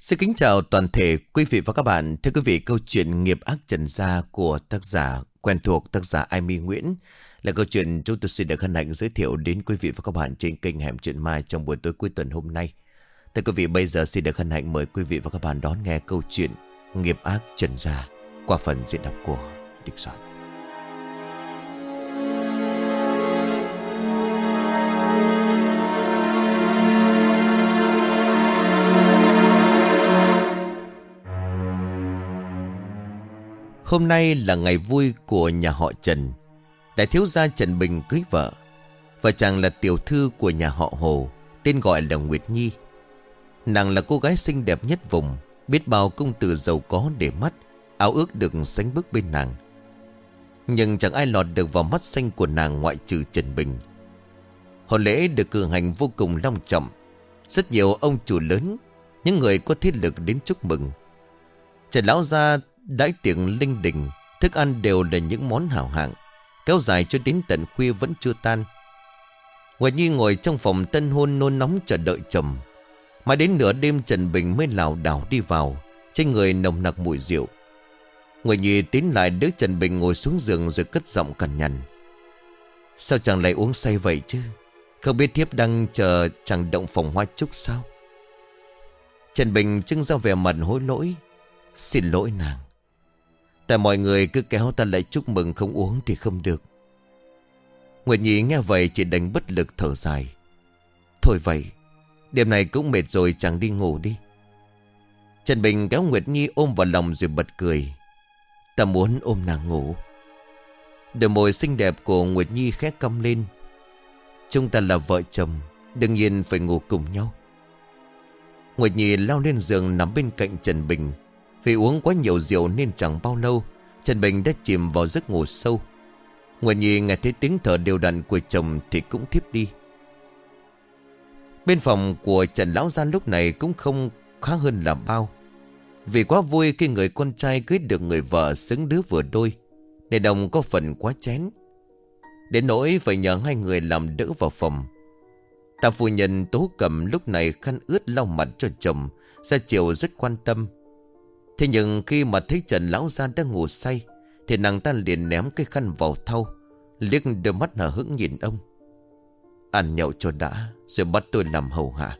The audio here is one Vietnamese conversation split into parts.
Xin kính chào toàn thể quý vị và các bạn. Thưa quý vị, câu chuyện nghiệp ác trần gia của tác giả quen thuộc tác giả Amy Nguyễn là câu chuyện chúng tôi xin được hân hạnh giới thiệu đến quý vị và các bạn trên kênh Hẻm Chuyện Mai trong buổi tối cuối tuần hôm nay. Thưa quý vị, bây giờ xin được hân hạnh mời quý vị và các bạn đón nghe câu chuyện nghiệp ác trần gia qua phần diễn đọc của Địch Soạn. Hôm nay là ngày vui của nhà họ Trần. Đại thiếu gia Trần Bình cưới vợ. Vợ chàng là tiểu thư của nhà họ Hồ, Tên gọi là Nguyệt Nhi. Nàng là cô gái xinh đẹp nhất vùng, Biết bao công tử giàu có để mắt, Áo ước được sánh bước bên nàng. Nhưng chẳng ai lọt được vào mắt xanh của nàng ngoại trừ Trần Bình. Hồn lễ được cử hành vô cùng long trọng. Rất nhiều ông chủ lớn, Những người có thiết lực đến chúc mừng. Trần Lão Gia đãi tiệc linh đình, Thức ăn đều là những món hảo hạng, Kéo dài cho đến tận khuya vẫn chưa tan. Nguyệt Nhi ngồi trong phòng tân hôn nôn nóng chờ đợi chồng, mãi đến nửa đêm Trần Bình mới lảo đảo đi vào, Trên người nồng nặc mùi rượu. Nguyệt Nhi tiến lại đứa Trần Bình ngồi xuống giường rồi cất giọng cằn nhằn. Sao chàng lại uống say vậy chứ? Không biết thiếp đang chờ chàng động phòng hoa trúc sao? Trần Bình trưng ra vẻ mặt hối lỗi. Xin lỗi nàng. Tại mọi người cứ kéo ta lại chúc mừng không uống thì không được. Nguyệt Nhi nghe vậy chỉ đành bất lực thở dài. Thôi vậy, Đêm này cũng mệt rồi chẳng đi ngủ đi. Trần Bình kéo Nguyệt Nhi ôm vào lòng rồi bật cười. Ta muốn ôm nàng ngủ. Đôi môi xinh đẹp của Nguyệt Nhi khẽ cong lên. Chúng ta là vợ chồng, Đương nhiên phải ngủ cùng nhau. Nguyệt Nhi lao lên giường nằm bên cạnh Trần Bình vì uống quá nhiều rượu nên chẳng bao lâu, Trần Bình đã chìm vào giấc ngủ sâu. Nguyệt Nhi nghe thấy tiếng thở đều đặn của chồng thì cũng thiếp đi. Bên phòng của Trần Lão Gia lúc này cũng không khá hơn là bao. Vì quá vui khi người con trai cưới được người vợ xứng đứa vừa đôi Để đồng có phần quá chén. Đến nỗi phải nhờ hai người làm đỡ vào phòng. Tạ phu nhân tố cầm lúc này khăn ướt lau mặt cho chồng, Ra chiều rất quan tâm. Thế nhưng khi mà thấy Trần Lão Gia đang ngủ say, Thì nàng ta liền ném cái khăn vào thau, Liếc đôi mắt hờ hững nhìn ông. Ăn nhậu cho đã, Rồi bắt tôi làm hầu hạ.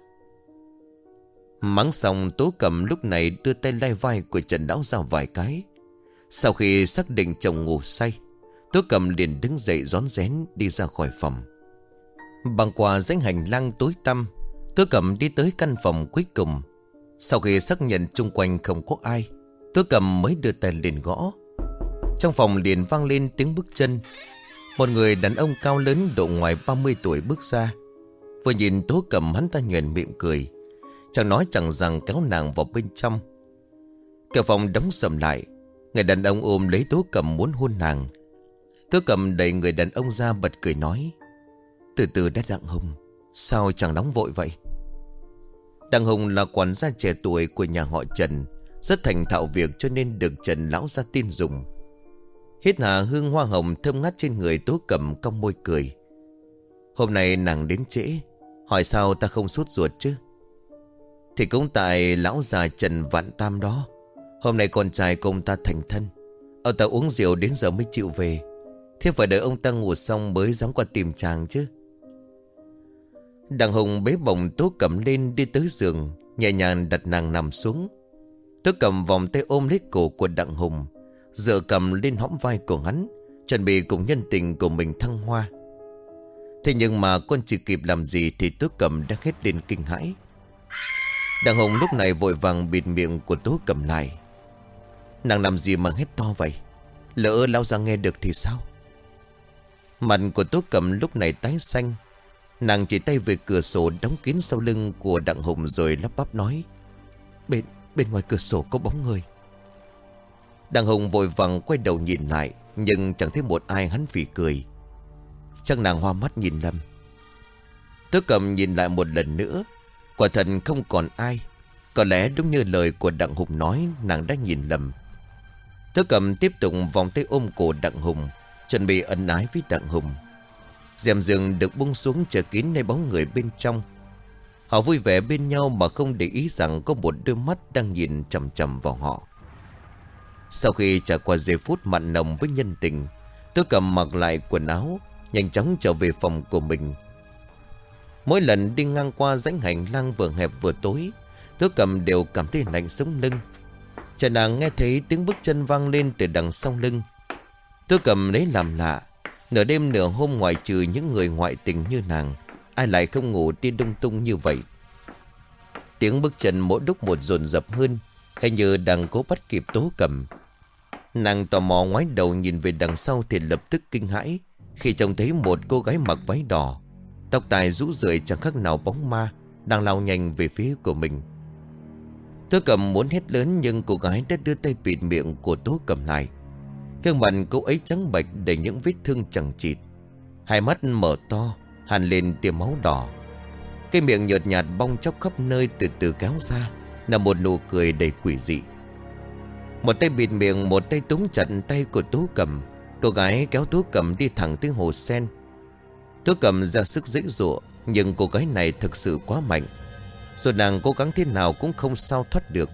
Mắng xong tố cầm lúc này đưa tay lai vai của Trần Lão Gia vài cái. Sau khi xác định chồng ngủ say Tố cầm liền đứng dậy rón rén đi ra khỏi phòng. Bằng qua dãy hành lang tối tăm Tố cầm đi tới căn phòng cuối cùng sau khi xác nhận chung quanh không có ai Tôi cầm mới đưa tay lên gõ. Trong phòng liền vang lên tiếng bước chân. Một người đàn ông cao lớn độ ngoài 30 tuổi bước ra. Vừa nhìn tố cầm, hắn ta nhuền miệng cười. Chẳng nói chẳng rằng kéo nàng vào bên trong. Cửa phòng đóng sầm lại. Người đàn ông ôm lấy tố cầm muốn hôn nàng. Tố cầm đẩy người đàn ông ra bật cười nói, Từ từ đã đặng hùng Sao chẳng nóng vội vậy? Đặng Hùng là quản gia trẻ tuổi của nhà họ Trần, Rất thành thạo việc cho nên được Trần lão ra tin dùng. Hít hà hương hoa hồng thơm ngát trên người tố cầm cong môi cười. Hôm nay nàng đến trễ, Hỏi sao ta không sốt ruột chứ? Thì cũng tại lão già Trần Vạn Tam đó, Hôm nay con trai công ta thành thân Ông ta uống rượu đến giờ mới chịu về. Thế phải đợi ông ta ngủ xong mới dám qua tìm chàng chứ. Đằng Hùng bế bồng Tố Cẩm lên đi tới giường, Nhẹ nhàng đặt nàng nằm xuống. Tố Cẩm vòng tay ôm lấy cổ của Đặng Hùng, Dựa cầm lên hõm vai của hắn, Chuẩn bị cùng nhân tình của mình thăng hoa. Thế nhưng mà con chỉ kịp làm gì Thì Tố Cẩm đã hết lên kinh hãi. Đặng Hùng lúc này vội vàng bịt miệng của Tố Cẩm lại. Nàng làm gì mà hét to vậy? Lỡ lao ra nghe được thì sao? Mặt của Tố Cẩm lúc này tái xanh Nàng chỉ tay về cửa sổ đóng kín sau lưng của Đặng Hùng rồi lắp bắp nói, Bên bên ngoài cửa sổ có bóng người. Đặng Hùng vội vàng quay đầu nhìn lại, Nhưng chẳng thấy một ai hắn phỉ cười. Chắc nàng hoa mắt nhìn lầm. Tớ cầm nhìn lại một lần nữa, Quả thật không còn ai. Có lẽ đúng như lời của Đặng Hùng nói, Nàng đã nhìn lầm. Tớ cầm tiếp tục vòng tay ôm cổ Đặng Hùng, Chuẩn bị ân ái với Đặng Hùng rèm giường được bung xuống chờ kín nơi bóng người bên trong Họ vui vẻ bên nhau mà không để ý rằng có một đôi mắt đang nhìn chầm chầm vào họ. Sau khi trải qua giây phút mặn nồng với nhân tình, tôi cầm mặc lại quần áo, nhanh chóng trở về phòng của mình. Mỗi lần đi ngang qua rãnh hành lang vừa hẹp vừa tối, tôi cầm đều cảm thấy lạnh sống lưng. Trần nàng nghe thấy tiếng bước chân vang lên từ đằng sau lưng. Tôi cầm lấy làm lạ, nửa đêm nửa hôm ngoài trừ những người ngoại tình như nàng, ai lại không ngủ đi lung tung như vậy. Tiếng bước chân mỗi lúc một dồn dập hơn, hay như đang cố bắt kịp tố cầm. Nàng tò mò ngoái đầu nhìn về đằng sau thì lập tức kinh hãi khi trông thấy một cô gái mặc váy đỏ. Tóc tài rũ rượi chẳng khác nào bóng ma đang lao nhanh về phía của mình. Tố cầm muốn hét lớn nhưng cô gái đã đưa tay bịt miệng của tố cầm lại. Gương mặt cô ấy trắng bệch đầy những vết thương chẳng chịt. Hai mắt mở to, hàn lên tia máu đỏ. Cái miệng nhợt nhạt bong chóc khắp nơi từ từ kéo ra là một nụ cười đầy quỷ dị. Một tay bịt miệng Một tay túm chặt tay của Tú Cầm Cô gái kéo Tú Cầm đi thẳng tới hồ sen Tú Cầm ra sức dễ dụa Nhưng cô gái này thực sự quá mạnh Rồi nàng cố gắng thế nào cũng không sao thoát được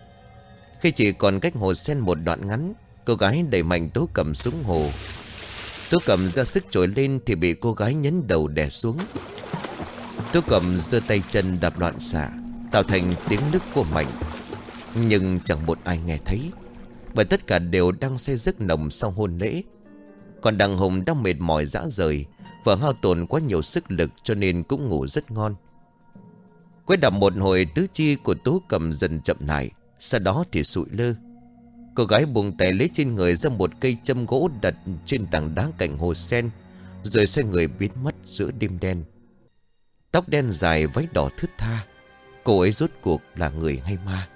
Khi chỉ còn cách hồ sen một đoạn ngắn Cô gái đẩy mạnh tố Cầm xuống hồ. Tố Cầm ra sức trồi lên Thì bị cô gái nhấn đầu đè xuống. Tố Cầm giơ tay chân đạp loạn xạ, Tạo thành tiếng nước của mạnh. Nhưng chẳng một ai nghe thấy, bởi tất cả đều đang say giấc nồng sau hôn lễ. Còn đằng Hùng đang mệt mỏi dã rời Và hao tổn quá nhiều sức lực cho nên cũng ngủ rất ngon. Quét đập một hồi, tứ chi của tố cầm dần chậm lại, Sau đó thì sụi lơ. Cô gái buông tay lấy trên người ra một cây châm gỗ đặt trên tảng đá cạnh hồ sen, Rồi xoay người biến mất giữa đêm đen. Tóc đen dài váy đỏ thướt tha, Cô ấy rốt cuộc là người hay ma?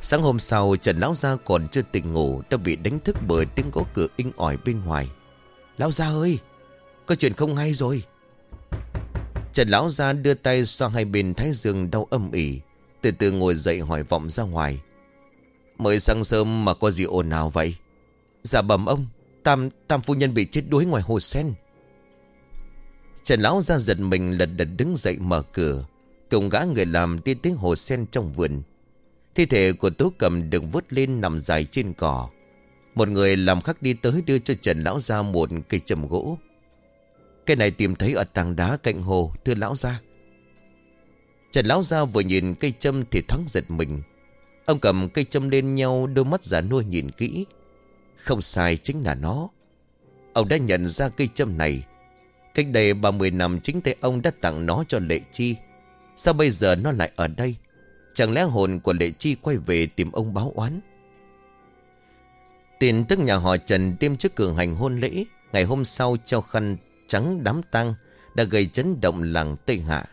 Sáng hôm sau, Trần Lão Gia còn chưa tỉnh ngủ, Đã bị đánh thức bởi tiếng gõ cửa inh ỏi bên ngoài. Lão Gia ơi, Có chuyện không hay rồi. Trần Lão Gia đưa tay xoa hai bên thái dương đau âm ỉ, Từ từ ngồi dậy hỏi vọng ra ngoài. Mới sáng sớm mà có gì ồn nào vậy Dạ bẩm ông Tam, tam phu nhân bị chết đuối ngoài hồ sen Trần Lão Gia giật mình lật đật đứng dậy mở cửa Cùng gã người làm đi tới hồ sen trong vườn Thi thể của tú Cầm được vứt lên nằm dài trên cỏ. Một người làm khắc đi tới đưa cho Trần Lão ra một cây trầm gỗ. Cây này tìm thấy ở tàng đá cạnh hồ, thưa Lão ra. Trần Lão ra vừa nhìn cây châm thì thoáng giật mình. Ông cầm cây châm lên nhau đôi mắt giả nuôi nhìn kỹ. Không sai chính là nó. Ông đã nhận ra cây châm này. Cách đây 30 năm chính tay ông đã tặng nó cho Lệ Chi. Sao bây giờ nó lại ở đây? Chẳng lẽ hồn của Lệ Chi quay về tìm ông báo oán tiền tức nhà họ Trần đêm trước cường hành hôn lễ, Ngày hôm sau treo khăn trắng đám tang Đã gây chấn động làng Tây Hạ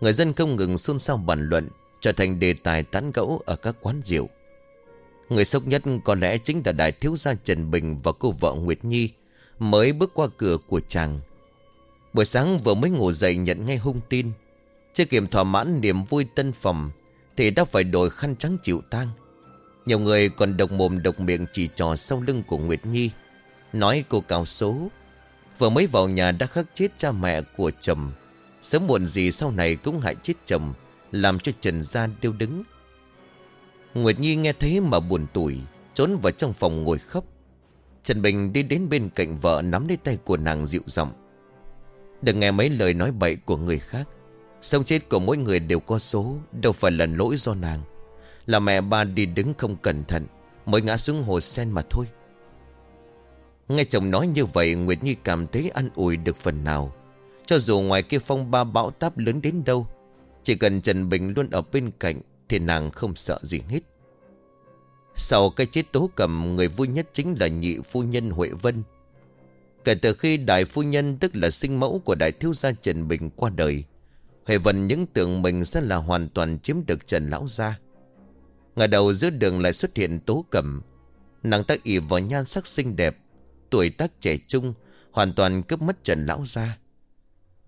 Người dân không ngừng xôn xao bàn luận Trở thành đề tài tán gẫu ở các quán rượu. Người sốc nhất có lẽ chính là đại thiếu gia Trần Bình và cô vợ Nguyệt Nhi Mới bước qua cửa của chàng. Buổi sáng vừa mới ngủ dậy nhận ngay hung tin. Chưa kịp thỏa mãn niềm vui tân phẩm thì đã phải đổi khăn trắng chịu tang. Nhiều người còn độc mồm độc miệng chỉ trò sau lưng của Nguyệt Nhi, Nói cô cao số. Vừa mới vào nhà đã khắc chết cha mẹ của chồng. Sớm muộn gì sau này cũng hại chết chồng. Làm cho Trần Gia điêu đứng. Nguyệt Nhi nghe thấy mà buồn tủi, Trốn vào trong phòng ngồi khóc. Trần Bình đi đến bên cạnh vợ Nắm lấy tay của nàng dịu giọng. Đừng nghe mấy lời nói bậy của người khác. Sống chết của mỗi người đều có số, Đâu phải là lỗi do nàng. Là mẹ ba đi đứng không cẩn thận, Mới ngã xuống hồ sen mà thôi. Nghe chồng nói như vậy, Nguyệt Nhi cảm thấy an ủi được phần nào. Cho dù ngoài kia phong ba bão táp lớn đến đâu chỉ cần Trần Bình luôn ở bên cạnh Thì nàng không sợ gì hết Sau cái chết tố cầm Người vui nhất chính là nhị phu nhân Huệ Vân Kể từ khi đại phu nhân Tức là sinh mẫu của đại thiếu gia Trần Bình qua đời Huệ Vân những tưởng mình sẽ là hoàn toàn chiếm được Trần Lão Gia. Ngày đầu giữa đường lại xuất hiện tố cẩm. Nàng ta ỉ vào nhan sắc xinh đẹp, tuổi tác trẻ trung, hoàn toàn cướp mất Trần Lão Gia.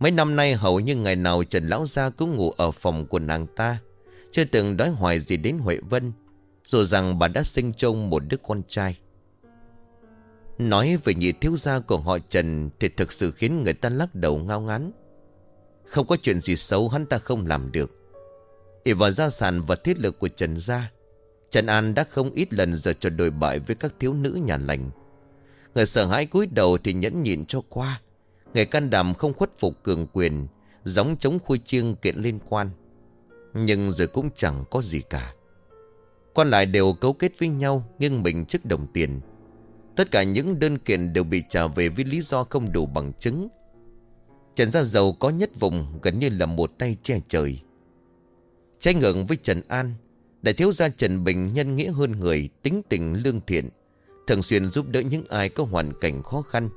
Mấy năm nay hầu như ngày nào Trần Lão Gia cũng ngủ ở phòng của nàng ta, chưa từng đói hoài gì đến Huệ Vân, dù rằng bà đã sinh trông một đứa con trai. Nói về nhị thiếu gia của họ Trần thì thực sự khiến người ta lắc đầu ngao ngán. Không có chuyện gì xấu hắn ta không làm được ỉ vào gia sản và thiết lực của Trần Gia Trần An đã không ít lần giờ cho đồi bại với các thiếu nữ nhà lành Người sợ hãi cúi đầu thì nhẫn nhịn cho qua Người can đảm không khuất phục cường quyền Giống chống khui chiêng kiện liên quan. Nhưng rồi cũng chẳng có gì cả. Còn lại đều cấu kết với nhau Nhưng mình trước đồng tiền. Tất cả những đơn kiện đều bị trả về Vì lý do không đủ bằng chứng. Trần Gia Giàu có nhất vùng Gần như là một tay che trời. Trái ngưỡng với Trần An, Đại thiếu gia Trần Bình nhân nghĩa hơn người, Tính tình lương thiện, Thường xuyên giúp đỡ những ai có hoàn cảnh khó khăn.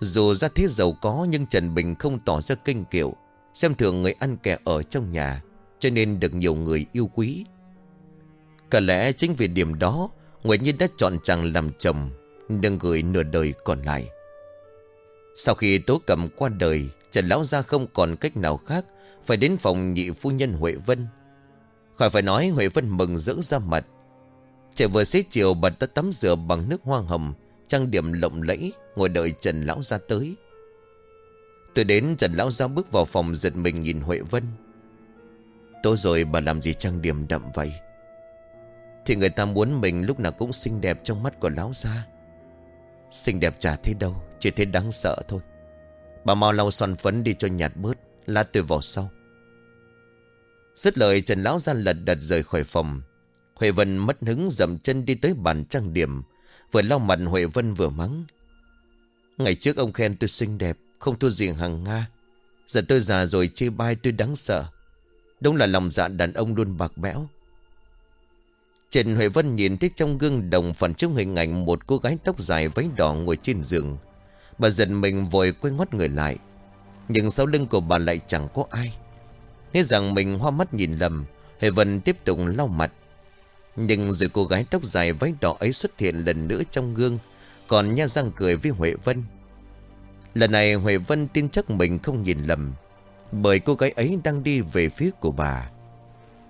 Dù ra thế giàu có Nhưng Trần Bình không tỏ ra kinh kiệu. Xem thường người ăn kẻ ở trong nhà, Cho nên được nhiều người yêu quý. Có lẽ chính vì điểm đó Nguyễn Nhi đã chọn chàng làm chồng Đừng gửi nửa đời còn lại. Sau khi tố cầm qua đời, Trần Lão Gia không còn cách nào khác, Phải đến phòng nhị phu nhân Huệ Vân. Khỏi phải nói Huệ Vân mừng rỡ ra mặt. Trẻ vừa xế chiều bật ta tắm rửa bằng nước hoa hồng Trang điểm lộng lẫy, Ngồi đợi Trần Lão Gia tới. Tôi đến Trần Lão Gia bước vào phòng giật mình nhìn Huệ Vân. Tối rồi bà làm gì trang điểm đậm vậy? Thì người ta muốn mình lúc nào cũng xinh đẹp trong mắt của Lão Gia. Xinh đẹp chả thế đâu, Chỉ thế đáng sợ thôi. Bà mau lau son phấn đi cho nhạt bớt, Lát tôi vào sau. Dứt lời, Trần Lão Gia lật đật rời khỏi phòng. Huệ Vân mất hứng dậm chân đi tới bàn trang điểm. Vừa lau mặt Huệ Vân vừa mắng Ngày trước ông khen tôi xinh đẹp Không thua gì hàng Nga Giờ tôi già rồi chê bai tôi đáng sợ Đúng là lòng dạ đàn ông luôn bạc bẽo Trần Huệ Vân nhìn thấy trong gương đồng phản trước hình ảnh một cô gái tóc dài váy đỏ ngồi trên giường. Bà giận mình vội quay ngoắt người lại. Nhưng sau lưng của bà lại chẳng có ai. Thế rằng mình hoa mắt nhìn lầm, Huệ Vân tiếp tục lau mặt. Nhưng rồi cô gái tóc dài váy đỏ ấy xuất hiện lần nữa trong gương, còn nha răng cười với Huệ Vân. Lần này Huệ Vân tin chắc mình không nhìn lầm, bởi cô gái ấy đang đi về phía của bà.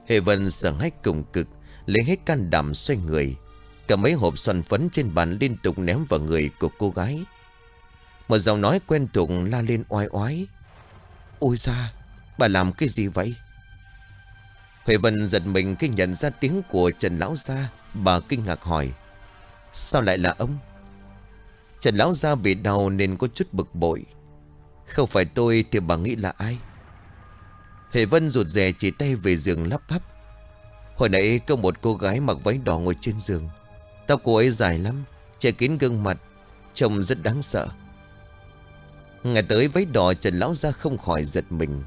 Huệ Vân sợ hãi cùng cực, Lấy hết can đảm xoay người Cả mấy hộp xoăn phấn trên bàn liên tục ném vào người của cô gái Một giọng nói quen thuộc la lên oai oái Ôi ra Bà làm cái gì vậy Huệ Vân giật mình khi nhận ra tiếng của Trần Lão Gia. Bà kinh ngạc hỏi, Sao lại là ông? Trần Lão Gia bị đau nên có chút bực bội. Không phải tôi thì bà nghĩ là ai? Huệ Vân rụt rè chỉ tay về giường lắp bắp. Hồi nãy có một cô gái mặc váy đỏ ngồi trên giường. Tóc cô ấy dài lắm, Che kín gương mặt, Trông rất đáng sợ. Ngày tới váy đỏ Trần Lão Gia không khỏi giật mình.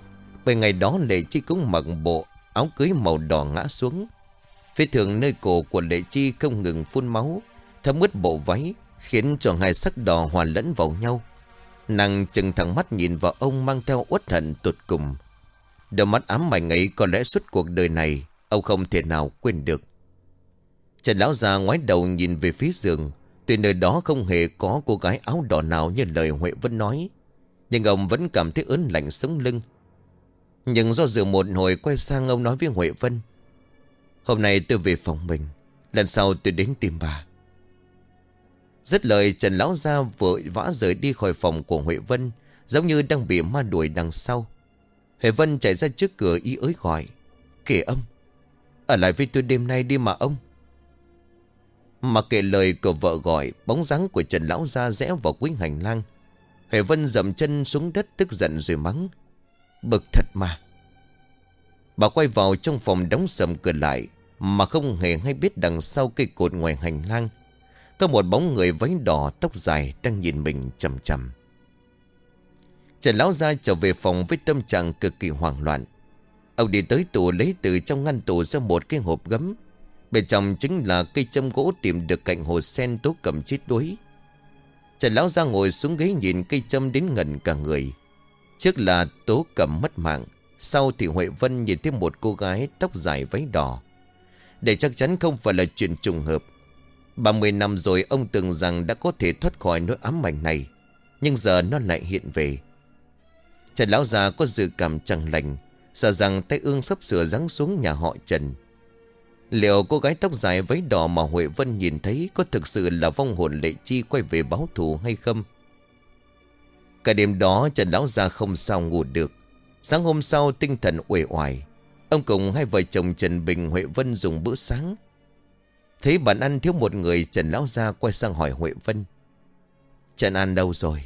Bởi ngày đó Lệ Chi cũng mặc bộ Áo cưới màu đỏ ngã xuống. Phía thường nơi cổ của Lệ Chi không ngừng phun máu, Thấm ướt bộ váy, Khiến cho hai sắc đỏ hòa lẫn vào nhau. Nàng chừng thẳng mắt nhìn vào ông Mang theo uất hận tụt cùng. Đôi mắt ám ảnh ấy có lẽ suốt cuộc đời này, Ông không thể nào quên được. Trần lão già ngoái đầu nhìn về phía giường, Tuy nơi đó không hề có cô gái áo đỏ nào như lời Huệ Vân nói, Nhưng ông vẫn cảm thấy ớn lạnh sống lưng. Nhưng do dự một hồi quay sang ông nói với Huệ Vân. Hôm nay tôi về phòng mình, Lần sau tôi đến tìm bà. Rất lời, Trần Lão Gia vội vã rời đi khỏi phòng của Huệ Vân, Giống như đang bị ma đuổi đằng sau. Huệ Vân chạy ra trước cửa ý ới gọi, Kể âm, ở lại với tôi đêm nay đi mà ông. Mà kể lời của vợ gọi, Bóng dáng của Trần Lão gia rẽ vào cuối hành lang. Huệ Vân dậm chân xuống đất tức giận rồi mắng Bực thật mà. Bà quay vào trong phòng đóng sầm cửa lại, Mà không hề hay biết đằng sau cây cột ngoài hành lang. Có một bóng người váy đỏ, tóc dài Đang nhìn mình chầm chầm Trần Lão ra trở về phòng với tâm trạng cực kỳ hoảng loạn. Ông đi tới tủ lấy từ trong ngăn tủ ra một cái hộp gấm. Bên trong chính là cây châm gỗ tìm được cạnh hồ sen tố cầm chết đuối Trần Lão ra ngồi xuống ghế nhìn cây châm đến ngẩn cả người. Trước là tố cầm mất mạng, Sau thì Huệ Vân nhìn thấy một cô gái tóc dài váy đỏ. Để chắc chắn không phải là chuyện trùng hợp. 30 năm rồi ông tưởng rằng đã có thể thoát khỏi nỗi ám ảnh này, Nhưng giờ nó lại hiện về. Trần Lão già có dự cảm chẳng lành, Sợ rằng tay ương sắp sửa giáng xuống nhà họ Trần. Liệu cô gái tóc dài váy đỏ mà Huệ Vân nhìn thấy Có thực sự là vong hồn lệ chi quay về báo thù hay không? Cả đêm đó Trần Lão Gia không sao ngủ được. Sáng hôm sau tinh thần uể oải, Ông cùng hai vợ chồng Trần Bình, Huệ Vân dùng bữa sáng. Thấy bàn ăn thiếu một người, Trần Lão Gia quay sang hỏi Huệ Vân, Trần An đâu rồi?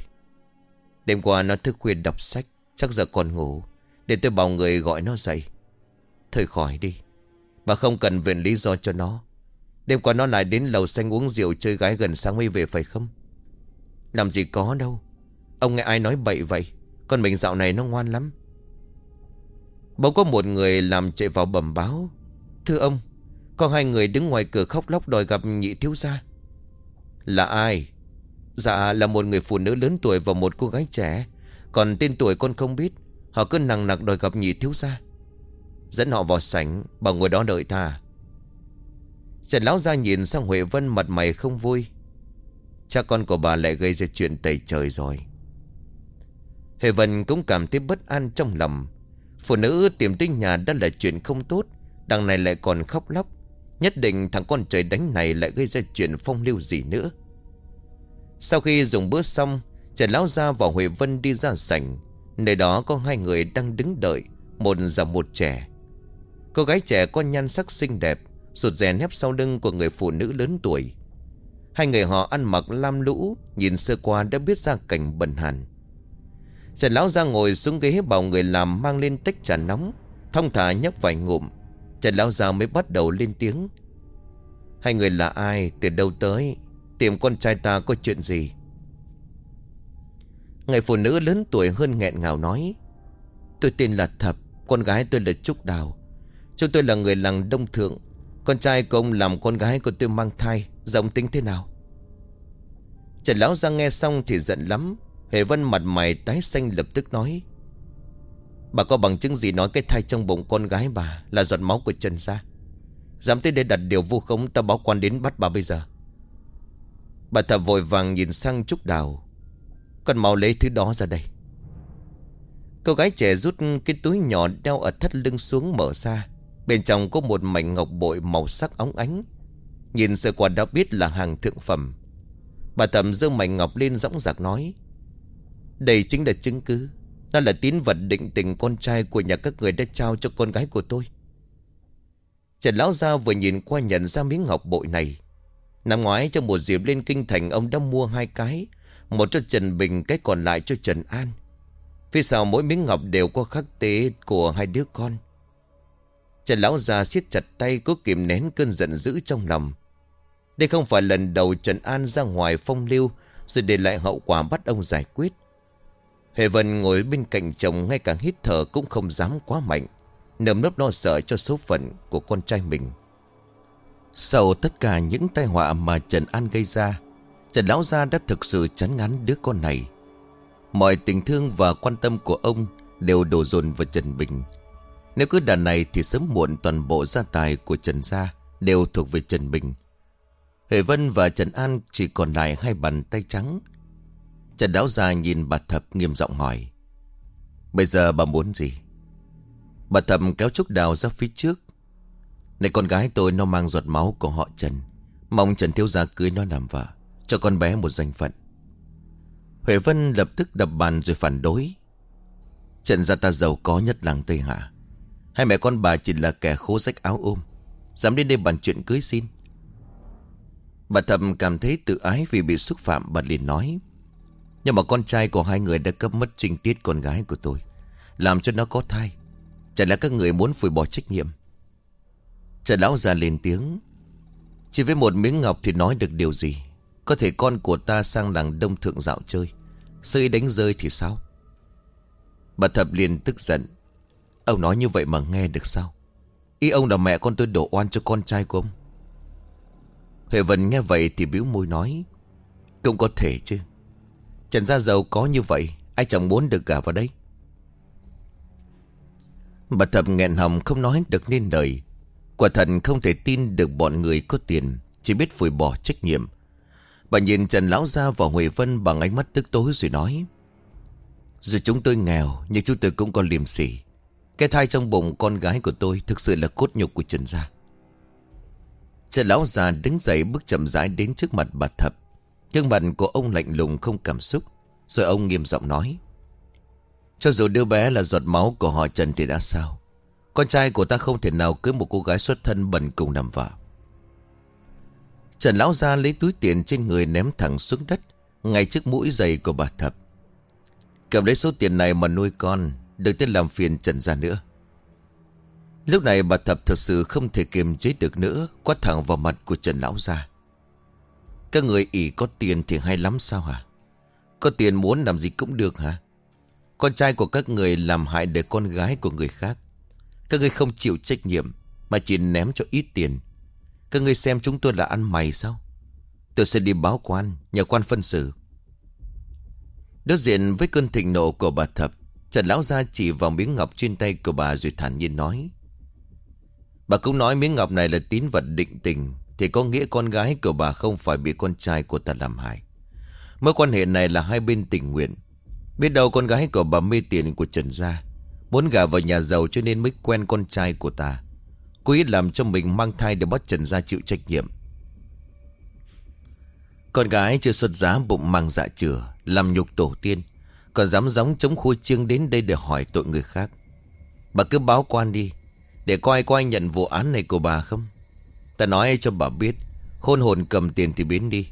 Đêm qua nó thức khuya đọc sách, Chắc giờ còn ngủ, Để tôi bảo người gọi nó dậy. Thôi khỏi đi, Bà không cần viện lý do cho nó. Đêm qua nó lại đến lầu xanh uống rượu Chơi gái gần sáng mới về phải không? Làm gì có đâu. Ông nghe ai nói bậy vậy? Con mình dạo này nó ngoan lắm. Bỗng có một người làm chạy vào bẩm báo. Thưa ông, Có hai người đứng ngoài cửa khóc lóc đòi gặp nhị thiếu gia. Là ai? Dạ là một người phụ nữ lớn tuổi và một cô gái trẻ. Còn tên tuổi con không biết. Họ cứ nặng nặc đòi gặp nhị thiếu gia. Dẫn họ vào sảnh bà ngồi đó đợi ta Trần Lão ra nhìn sang Huệ Vân mặt mày không vui. Cha con của bà lại gây ra chuyện tẩy trời rồi. Hề Vân cũng cảm thấy bất an trong lòng. Phụ nữ tìm tới nhà đã là chuyện không tốt, Đằng này lại còn khóc lóc. Nhất định thằng con trời đánh này lại gây ra chuyện phong lưu gì nữa. Sau khi dùng bữa xong, Trần Lão Gia và Huệ Vân đi ra sảnh. Nơi đó có hai người đang đứng đợi, Một già một trẻ. Cô gái trẻ có nhan sắc xinh đẹp, Sụt rè nép sau lưng của người phụ nữ lớn tuổi. Hai người họ ăn mặc lam lũ, Nhìn sơ qua đã biết ra cảnh bần hàn. Trần lão ra ngồi xuống ghế bảo người làm mang lên tách trà nóng Thông thả nhấp vài ngụm. Trần lão ra mới bắt đầu lên tiếng. Hai người là ai, Từ đâu tới Tìm con trai ta có chuyện gì? Người phụ nữ lớn tuổi hơn nghẹn ngào nói, Tôi tên là Thập, Con gái tôi là Trúc Đào. Chúng tôi là người làng Đông Thượng. Con trai của ông làm con gái của tôi mang thai, Giọng tính thế nào? Trần Lão ra nghe xong thì giận lắm. Huệ Vân mặt mày tái xanh lập tức nói, Bà có bằng chứng gì nói cái thai trong bụng con gái bà Là giọt máu của Trần gia? Dám tới đây đặt điều vu khống Ta báo quan đến bắt bà bây giờ. Bà thập vội vàng nhìn sang Trúc Đào, Con mau lấy thứ đó ra đây. Cô gái trẻ rút cái túi nhỏ đeo ở thắt lưng xuống mở ra. Bên trong có một mảnh ngọc bội màu sắc óng ánh. Nhìn sơ qua đã biết là hàng thượng phẩm. Bà thầm dương mảnh ngọc lên dõng dạc nói đây chính là chứng cứ. Nó là tín vật định tình con trai của nhà các người đã trao cho con gái của tôi. Trần Lão Gia vừa nhìn qua nhận ra miếng ngọc bội này. Năm ngoái trong một dịp lên kinh thành, ông đã mua hai cái, Một cho Trần Bình, cái còn lại cho Trần An. Phía sau mỗi miếng ngọc đều có khắc tế của hai đứa con. Trần Lão Gia siết chặt tay, cố kìm nén cơn giận dữ trong lòng. Đây không phải lần đầu Trần An ra ngoài phong lưu, Rồi để lại hậu quả bắt ông giải quyết. Huệ Vân ngồi bên cạnh chồng ngay cả hít thở cũng không dám quá mạnh. Nấm nấp lo sợ cho số phận của con trai mình. Sau tất cả những tai họa mà Trần An gây ra, Trần Lão Gia đã thực sự chán ngán đứa con này. Mọi tình thương và quan tâm của ông đều đổ dồn vào Trần Bình. Nếu cứ đàn này thì sớm muộn toàn bộ gia tài của Trần Gia đều thuộc về Trần Bình. Huệ Vân và Trần An chỉ còn lại hai bàn tay trắng. Trần Đáo Gia nhìn bà Thập nghiêm giọng hỏi, Bây giờ bà muốn gì? Bà Thập kéo Trúc Đào ra phía trước. Này con gái tôi, nó mang giọt máu của họ Trần. Mong Trần Thiếu Gia cưới nó làm vợ, Cho con bé một danh phận. Huệ Vân lập tức đập bàn rồi phản đối. Trần gia ta giàu có nhất làng Tây Hạ. Hai mẹ con bà chỉ là kẻ khố rách áo ôm. Dám đến đây bàn chuyện cưới xin. Bà Thập cảm thấy tự ái vì bị xúc phạm, Bà liền nói nhưng mà con trai của hai người đã cấp mất trinh tiết con gái của tôi, Làm cho nó có thai. Chẳng lẽ các người muốn phủi bỏ trách nhiệm? Trần lão già lên tiếng, Chỉ với một miếng ngọc thì nói được điều gì? Có thể con của ta sang làng đông thượng dạo chơi. Sơi đánh rơi thì sao? Bà thập liền tức giận, Ông nói như vậy mà nghe được sao? Ý ông là mẹ con tôi đổ oan cho con trai của ông. Huệ Vân nghe vậy thì bĩu môi nói, Cũng có thể chứ. Trần Gia Giàu có như vậy, Ai chẳng muốn được gả vào đây Bà thập nghẹn hồng không nói được nên lời. Quả thật không thể tin được bọn người có tiền, Chỉ biết phủi bỏ trách nhiệm. Bà nhìn Trần Lão Gia và Huệ Vân bằng ánh mắt tức tối rồi nói, Dù chúng tôi nghèo, Nhưng chúng tôi cũng còn liềm sỉ. Cái thai trong bụng con gái của tôi Thực sự là cốt nhục của Trần Gia. Trần Lão Gia đứng dậy bước chậm rãi đến trước mặt bà Thập. Gương mặt của ông lạnh lùng không cảm xúc. Rồi ông nghiêm giọng nói, Cho dù đứa bé là giọt máu của họ Trần thì đã sao? Con trai của ta không thể nào cưới một cô gái xuất thân bần cùng nằm vợ. Trần Lão ra lấy túi tiền trên người ném thẳng xuống đất, Ngay trước mũi giày của bà Thập. Cầm lấy số tiền này mà nuôi con, Đừng tên làm phiền Trần ra nữa. Lúc này bà Thập thật sự không thể kiềm chế được nữa, Quát thẳng vào mặt của Trần Lão ra các người ỉ có tiền thì hay lắm sao hả? Có tiền muốn làm gì cũng được hả? Con trai của các người làm hại để con gái của người khác. Các người không chịu trách nhiệm, Mà chỉ ném cho ít tiền. Các người xem chúng tôi là ăn mày sao? Tôi sẽ đi báo quan Nhờ quan phân xử. Đối diện với cơn thịnh nộ của bà Thập, Trần Lão Gia chỉ vào miếng ngọc trên tay của bà rồi thản nhiên nói. Bà cũng nói miếng ngọc này là tín vật định tình. Thì có nghĩa con gái của bà không phải bị con trai của ta làm hại. Mối quan hệ này là hai bên tình nguyện. Biết đâu con gái của bà mê tiền của Trần Gia, Muốn gả vào nhà giàu cho nên mới quen con trai của ta. Cố ý làm cho mình mang thai để bắt Trần Gia chịu trách nhiệm. Con gái chưa xuất giá bụng mang dạ chửa Làm nhục tổ tiên, Còn dám gióng chống khôi chiêng đến đây để hỏi tội người khác. Bà cứ báo quan đi, để coi có ai nhận vụ án này của bà không? Ta nói cho bà biết Khôn hồn cầm tiền thì biến đi.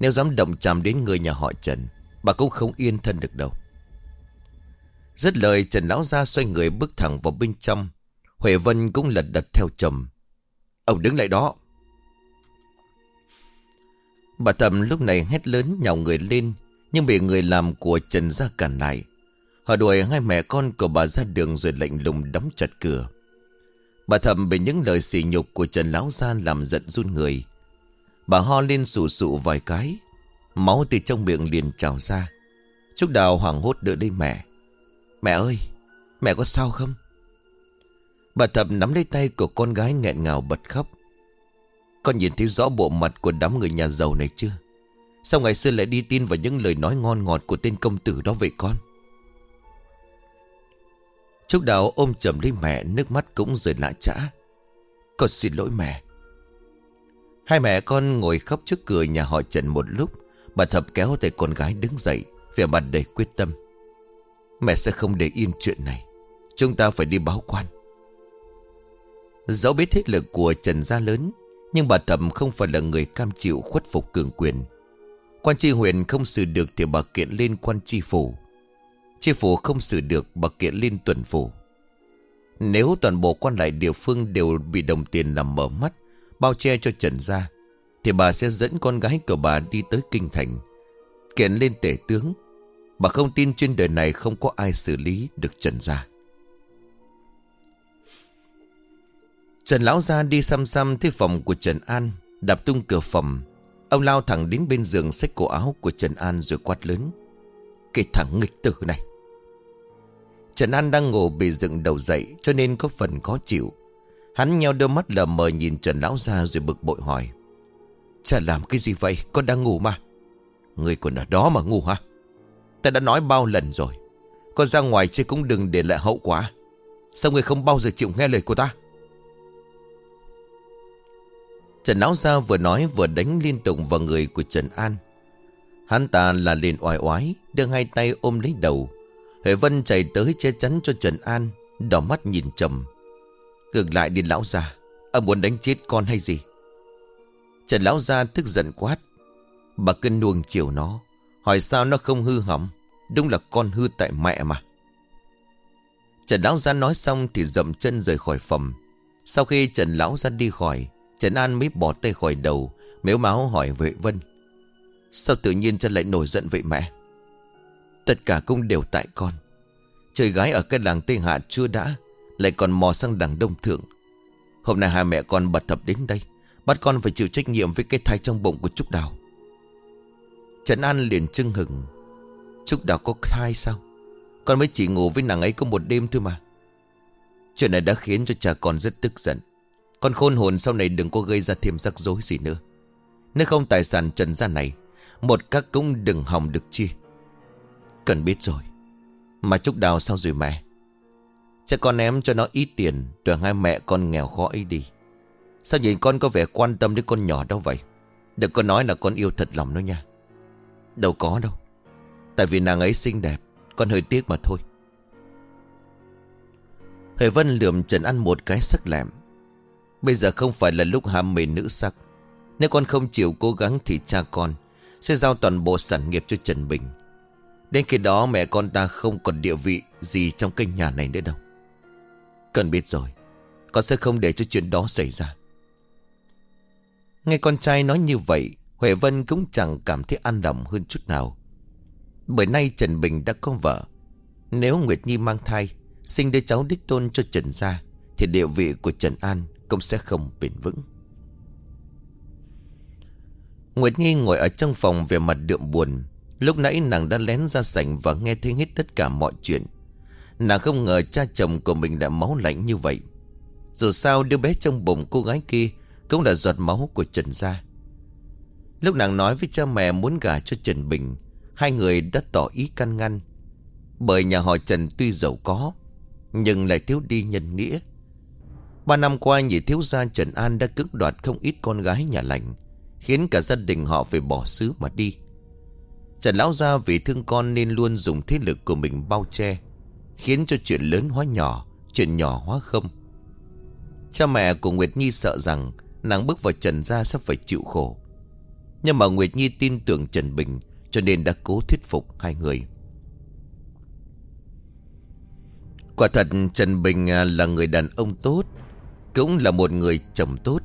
Nếu dám động chạm đến người nhà họ Trần, Bà cũng không yên thân được đâu. Rất lời, Trần Lão Gia xoay người bước thẳng vào bên trong. Huệ Vân cũng lật đật theo chồng. Ông đứng lại đó. Bà Thầm lúc này hét lớn nhào người lên, Nhưng bị người làm của Trần Gia cản lại. Họ đuổi hai mẹ con của bà ra đường rồi lạnh lùng đóng chặt cửa. Bà thầm bị những lời sỉ nhục của Trần Lão Gian làm giận run người. Bà ho lên sụ sụ vài cái. Máu từ trong miệng liền trào ra. Trúc Đào hoảng hốt đỡ lấy mẹ. Mẹ ơi, mẹ có sao không? Bà thầm nắm lấy tay của con gái nghẹn ngào bật khóc. Con nhìn thấy rõ bộ mặt của đám người nhà giàu này chưa? Sao ngày xưa lại đi tin vào những lời nói ngon ngọt của tên công tử đó vậy con? Trúc Đào ôm chầm lấy mẹ, Nước mắt cũng rơi lạ chã Con xin lỗi mẹ. Hai mẹ con ngồi khóc trước cửa nhà họ Trần một lúc. Bà thập kéo tay con gái đứng dậy, Vẻ mặt đầy quyết tâm. Mẹ sẽ không để yên chuyện này. Chúng ta phải đi báo quan. Dẫu biết thế lực của Trần Gia lớn, Nhưng bà thẩm không phải là người cam chịu khuất phục cường quyền. Quan tri huyện không xử được Thì bà kiện lên quan tri phủ. Chi phủ không xử được bậc kiện lên tuần phủ. Nếu toàn bộ quan lại địa phương đều bị đồng tiền làm mở mắt, Bao che cho Trần gia, Thì bà sẽ dẫn con gái của bà đi tới kinh thành, Kiện lên tể tướng. Bà không tin trên đời này không có ai xử lý được Trần gia. Trần Lão Gia đi xăm xăm tới phòng của Trần An, Đạp tung cửa phòng. Ông lao thẳng đến bên giường xách cổ áo của Trần An rồi quát lớn, Cái thằng nghịch tử này Trần An đang ngủ bị dựng đầu dậy Cho nên có phần khó chịu. Hắn nheo đôi mắt lờ mờ nhìn Trần Lão ra rồi bực bội hỏi. Chả làm cái gì vậy? Con đang ngủ mà. Người còn ở đó mà ngủ hả? Ta đã nói bao lần rồi. Con ra ngoài chứ cũng đừng để lại hậu quả. Sao người không bao giờ chịu nghe lời của ta? Trần Lão Gia vừa nói vừa đánh liên tục vào người của Trần An. Hắn ta là liền oai oái, Đưa hai tay ôm lấy đầu Huệ Vân chạy tới che chắn cho Trần An, Đỏ mắt nhìn trầm Ngược lại đi lão già Ông muốn đánh chết con hay gì? Trần lão gia tức giận quát. Bà cứ nuông chiều nó, Hỏi sao nó không hư hỏng? Đúng là con hư tại mẹ mà. Trần lão gia nói xong Thì dậm chân rời khỏi phòng. Sau khi Trần lão gia đi khỏi, Trần An mới bỏ tay khỏi đầu, Mếu máu hỏi Huệ Vân. Sao tự nhiên chân lại nổi giận vậy mẹ? Tất cả cũng đều tại con. Trời gái ở cái làng Tây Hạ chưa đã, Lại còn mò sang đằng Đông Thượng. Hôm nay hai mẹ con bật thập đến đây, Bắt con phải chịu trách nhiệm với cái thai trong bụng của Trúc Đào. Trần An liền trưng hừng Trúc Đào có thai sao? Con mới chỉ ngủ với nàng ấy có một đêm thôi mà. Chuyện này đã khiến cho cha con rất tức giận. Con khôn hồn sau này đừng có gây ra thêm rắc rối gì nữa. Nếu không tài sản trần gia này, Một các cũng đừng hòng được chia. Cần biết rồi. Mà Trúc Đào sao rồi mẹ? Chắc con em cho nó ít tiền Tưởng hai mẹ con nghèo khó ấy đi. Sao nhìn con có vẻ quan tâm đến con nhỏ đâu vậy? Đừng có nói là con yêu thật lòng nó nha. Đâu có đâu. Tại vì nàng ấy xinh đẹp, Con hơi tiếc mà thôi. Huệ Vân lượm Trần An một cái sắc lẹm. Bây giờ không phải là lúc ham mê nữ sắc. Nếu con không chịu cố gắng thì cha con Sẽ giao toàn bộ sản nghiệp cho Trần Bình. Đến khi đó mẹ con ta không còn địa vị gì trong cái nhà này nữa đâu. Cần biết rồi, Con sẽ không để cho chuyện đó xảy ra. Nghe con trai nói như vậy, Huệ Vân cũng chẳng cảm thấy an lòng hơn chút nào. Bởi nay Trần Bình đã có vợ. Nếu Nguyệt Nhi mang thai, Sinh đứa cháu đích tôn cho Trần gia, Thì địa vị của Trần An Cũng sẽ không bền vững. Nguyệt Nhi ngồi ở trong phòng Về mặt đượm buồn. Lúc nãy nàng đã lén ra sảnh Và nghe thấy hết tất cả mọi chuyện. Nàng không ngờ cha chồng của mình đã máu lạnh như vậy. Dù sao đứa bé trong bụng cô gái kia Cũng là giọt máu của Trần Gia. Lúc nàng nói với cha mẹ muốn gả cho Trần Bình, Hai người đã tỏ ý căn ngăn. Bởi nhà họ Trần tuy giàu có, Nhưng lại thiếu đi nhân nghĩa. Ba năm qua nhị thiếu gia Trần An đã cưỡng đoạt không ít con gái nhà lành, Khiến cả gia đình họ phải bỏ xứ mà đi. Trần Lão Gia vì thương con nên luôn dùng thế lực của mình bao che, Khiến cho chuyện lớn hóa nhỏ, Chuyện nhỏ hóa không. Cha mẹ của Nguyệt Nhi sợ rằng Nàng bước vào Trần Gia sắp phải chịu khổ. Nhưng mà Nguyệt Nhi tin tưởng Trần Bình, Cho nên đã cố thuyết phục hai người. Quả thật Trần Bình à, là người đàn ông tốt, Cũng là một người chồng tốt.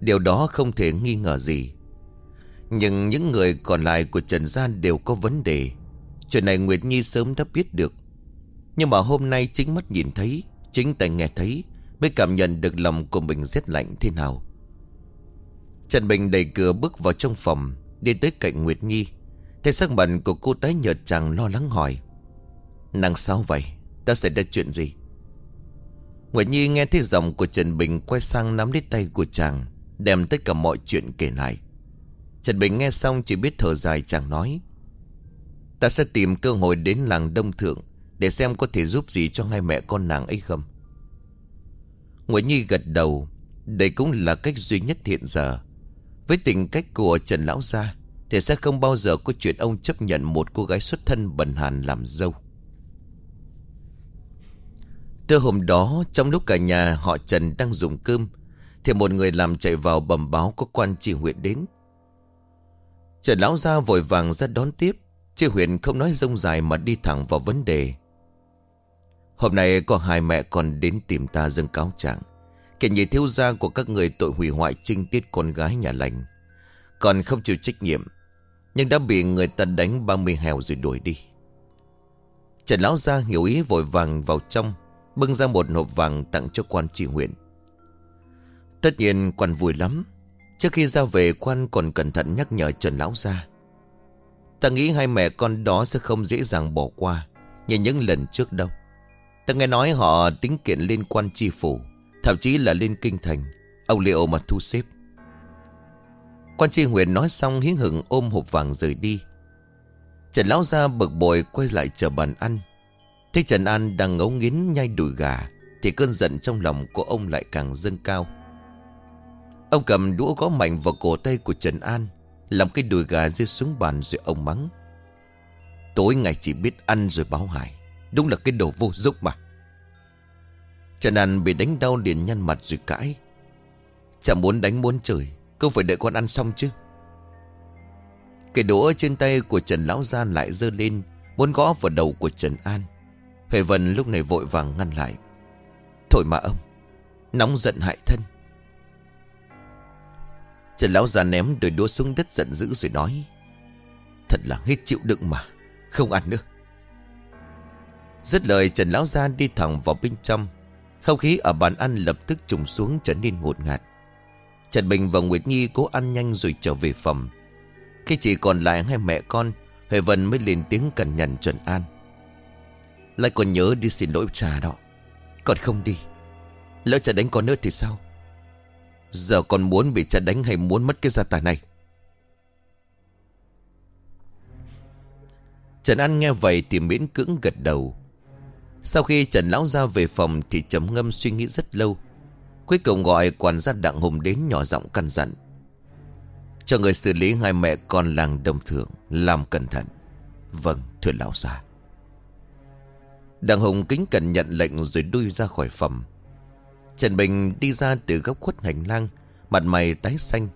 Điều đó không thể nghi ngờ gì. Nhưng những người còn lại của Trần gian đều có vấn đề. Chuyện này Nguyệt Nhi sớm đã biết được. Nhưng mà hôm nay chính mắt nhìn thấy, Chính tay nghe thấy, Mới cảm nhận được lòng của mình rét lạnh thế nào. Trần Bình đẩy cửa bước vào trong phòng, Đi tới cạnh Nguyệt Nhi. Thấy sắc mặt của cô tái nhợt chàng lo lắng hỏi, Nàng sao vậy? Đã xảy ra chuyện gì? Nguyệt Nhi nghe thấy giọng của Trần Bình Quay sang nắm lấy tay của chàng, Đem tất cả mọi chuyện kể lại. Trần Bình nghe xong chỉ biết thở dài chẳng nói. Ta sẽ tìm cơ hội đến làng Đông Thượng Để xem có thể giúp gì cho hai mẹ con nàng ấy không. Nguyễn Nhi gật đầu, Đây cũng là cách duy nhất hiện giờ. Với tình cách của Trần Lão Gia Thì sẽ không bao giờ có chuyện ông chấp nhận một cô gái xuất thân bần hàn làm dâu. Từ hôm đó, trong lúc cả nhà họ Trần đang dùng cơm Thì một người làm chạy vào bẩm báo có quan tri huyện đến. Trần Lão Gia vội vàng ra đón tiếp. Chị huyền không nói rông dài mà đi thẳng vào vấn đề. Hôm nay có hai mẹ con đến tìm ta dâng cáo trạng. Kể nhị thiếu gia của các người tội hủy hoại trinh tiết con gái nhà lành. Còn không chịu trách nhiệm, Nhưng đã bị người ta đánh 30 hèo rồi đuổi đi. Trần Lão Gia hiểu ý vội vàng vào trong, Bưng ra một hộp vàng tặng cho quan trị huyện. Tất nhiên quan vui lắm Trước khi ra về, quan còn cẩn thận nhắc nhở Trần Lão ra Ta nghĩ hai mẹ con đó sẽ không dễ dàng bỏ qua Như những lần trước đâu. Ta nghe nói họ tính kiện liên quan tri phủ, Thậm chí là lên kinh thành, Ông liệu mà thu xếp. Quan tri huyện nói xong hiến hửng ôm hộp vàng rời đi. Trần Lão ra bực bội quay lại chờ bàn ăn. Thấy Trần An đang ngấu nghiến nhai đùi gà, Thì cơn giận trong lòng của ông lại càng dâng cao. Ông cầm đũa gõ mạnh vào cổ tay của Trần An, Làm cái đùi gà rơi xuống bàn rồi ông mắng. Tối ngày chỉ biết ăn rồi báo hại, Đúng là cái đồ vô dụng mà. Trần An bị đánh đau liền nhăn mặt rồi cãi. Chẳng muốn đánh muốn trời Không phải đợi con ăn xong chứ. Cái đũa trên tay của Trần Lão Gia lại dơ lên, Muốn gõ vào đầu của Trần An. Huệ Vân lúc này vội vàng ngăn lại. Thôi mà ông, Nóng giận hại thân. Trần Lão già ném đôi đũa xuống đất giận dữ rồi nói, Thật là hết chịu đựng mà, Không ăn nữa. Dứt lời, Trần Lão Gia đi thẳng vào bên trong. Không khí ở bàn ăn lập tức trùng xuống trở nên ngột ngạt. Trần Bình và Nguyệt Nhi cố ăn nhanh rồi trở về phòng. Khi chỉ còn lại hai mẹ con, Huệ Vân mới lên tiếng cẩn nhận Trần An. Lại còn nhớ đi xin lỗi cha đó Còn không đi. Lỡ cha đánh con nữa thì sao? Giờ còn muốn bị cha đánh hay muốn mất cái gia tài này? Trần An nghe vậy thì miễn cưỡng gật đầu. Sau khi Trần Lão ra về phòng Thì trầm ngâm suy nghĩ rất lâu. Cuối cùng gọi quản gia Đặng Hùng đến nhỏ giọng căn dặn. Cho người xử lý hai mẹ con làng đồng thượng, Làm cẩn thận. Vâng thưa lão gia. Đặng Hùng kính cẩn nhận lệnh rồi đuôi ra khỏi phòng. Trần Bình đi ra từ góc khuất hành lang, Mặt mày tái xanh.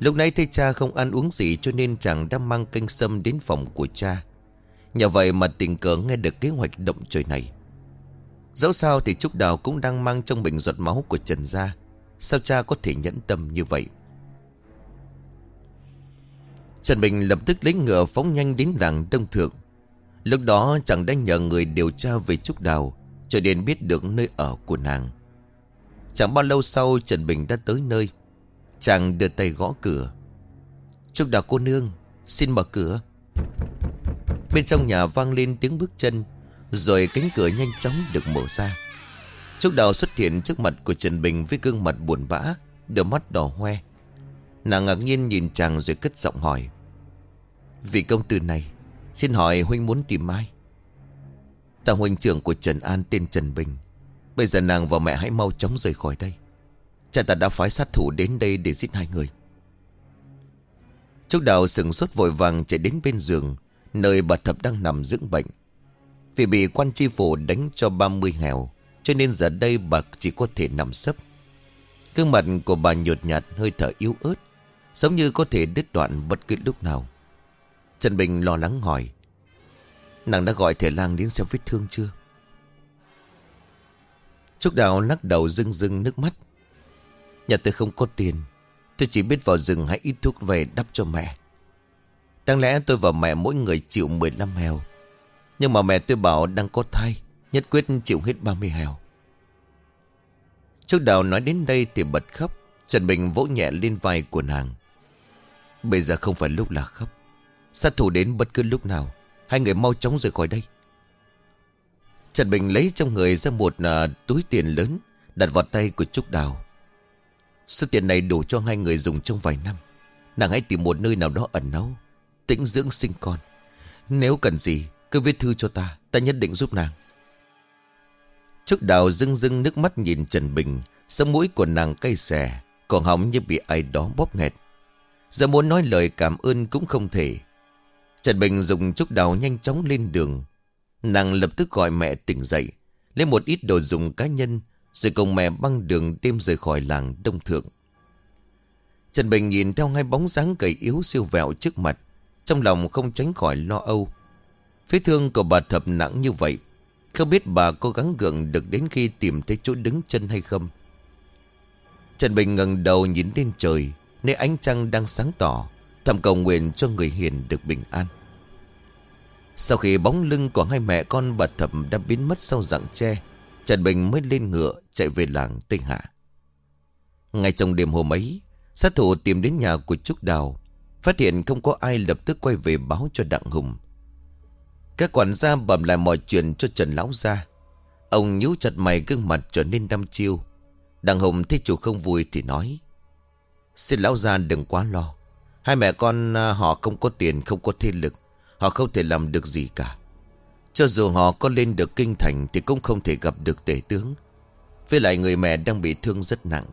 Lúc nãy thấy cha không ăn uống gì Cho nên chàng đã mang canh sâm đến phòng của cha. Nhờ vậy mà tình cờ nghe được kế hoạch động trời này. Dẫu sao thì Trúc Đào cũng đang mang trong mình giọt máu của Trần Gia. Sao cha có thể nhẫn tâm như vậy? Trần Bình lập tức lấy ngựa phóng nhanh đến làng Đông Thượng. Lúc đó chàng đã nhờ người điều tra về Trúc Đào, Cho đến biết được nơi ở của nàng. Chẳng bao lâu sau Trần Bình đã tới nơi. Chàng đưa tay gõ cửa. Trúc Đào cô nương, Xin mở cửa. Bên trong nhà vang lên tiếng bước chân, Rồi cánh cửa nhanh chóng được mở ra. Trúc Đào xuất hiện trước mặt của Trần Bình Với gương mặt buồn bã, Đôi mắt đỏ hoe. Nàng ngạc nhiên nhìn chàng rồi cất giọng hỏi. Vị công tử này, Xin hỏi huynh muốn tìm ai? Ta huynh trưởng của Trần An tên Trần Bình. Bây giờ nàng và mẹ hãy mau chóng rời khỏi đây. Cha ta đã phái sát thủ đến đây để giết hai người. Trúc Đào sừng sốt vội vàng chạy đến bên giường, Nơi bà Thập đang nằm dưỡng bệnh. Vì bị quan tri phủ đánh cho 30 hèo, Cho nên giờ đây bà chỉ có thể nằm sấp. Cương mặt của bà nhột nhạt, hơi thở yếu ớt, Giống như có thể đứt đoạn bất cứ lúc nào. Trần Bình lo lắng hỏi, Nàng đã gọi thể lang đến xem vết thương chưa? Trúc Đào lắc đầu rưng rưng nước mắt. Nhà tôi không có tiền. Tôi chỉ biết vào rừng hãy ít thuốc về đắp cho mẹ. Đáng lẽ tôi và mẹ mỗi người chịu 15 hèo Nhưng mà mẹ tôi bảo đang có thai, Nhất quyết chịu hết 30 hèo Trúc Đào nói đến đây thì bật khóc. Trần Bình vỗ nhẹ lên vai của nàng. Bây giờ không phải lúc là khóc. Sát thủ đến bất cứ lúc nào. Hai người mau chóng rời khỏi đây. Trần Bình lấy trong người ra một uh, túi tiền lớn Đặt vào tay của Trúc Đào. Số tiền này đủ cho hai người dùng trong vài năm. Nàng hãy tìm một nơi nào đó ẩn náu Tĩnh dưỡng sinh con. Nếu cần gì cứ viết thư cho ta Ta nhất định giúp nàng. Trúc Đào rưng rưng nước mắt nhìn Trần Bình Sống mũi của nàng cay xè Còn hóng như bị ai đó bóp nghẹt. Giờ muốn nói lời cảm ơn cũng không thể. Trần Bình dùng Trúc Đào nhanh chóng lên đường Nàng lập tức gọi mẹ tỉnh dậy, Lấy một ít đồ dùng cá nhân, Rồi cùng mẹ băng đường đêm rời khỏi làng Đông Thượng. Trần Bình nhìn theo hai bóng dáng gầy yếu siêu vẹo trước mặt, Trong lòng không tránh khỏi lo âu. Phía thương của bà thập nặng như vậy, Không biết bà có gắng gượng được đến khi tìm thấy chỗ đứng chân hay không. Trần Bình ngẩng đầu nhìn lên trời, Nơi ánh trăng đang sáng tỏ, Thầm cầu nguyện cho người hiền được bình an sau khi bóng lưng của hai mẹ con bà thập đã biến mất sau rặng tre, Trần Bình mới lên ngựa chạy về làng Tinh Hạ. Ngay trong đêm hôm ấy, Sát thủ tìm đến nhà của Trúc Đào, Phát hiện không có ai lập tức quay về báo cho Đặng Hùng. Các quản gia bẩm lại mọi chuyện cho Trần Lão gia. Ông nhíu chặt mày gương mặt trở nên đăm chiêu. Đặng Hùng thấy chủ không vui thì nói, Xin Lão gia đừng quá lo. Hai mẹ con à, họ không có tiền, không có thế lực. Họ không thể làm được gì cả. Cho dù họ có lên được kinh thành Thì cũng không thể gặp được tể tướng. Với lại người mẹ đang bị thương rất nặng,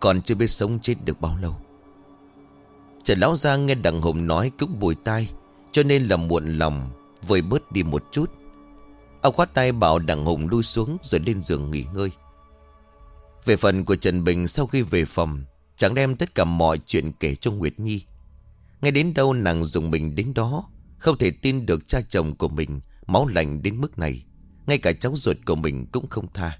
Còn chưa biết sống chết được bao lâu. Trần Lão Giang nghe đặng Hùng nói cũng bùi tai, Cho nên là muộn lòng Vơi bớt đi một chút. Ông khoát tay bảo đặng Hùng lui xuống Rồi lên giường nghỉ ngơi. Về phần của Trần Bình sau khi về phòng, Chẳng đem tất cả mọi chuyện kể cho Nguyệt Nhi. Ngay đến đâu nàng dùng mình đến đó không thể tin được cha chồng của mình Máu lạnh đến mức này. Ngay cả cháu ruột của mình cũng không tha.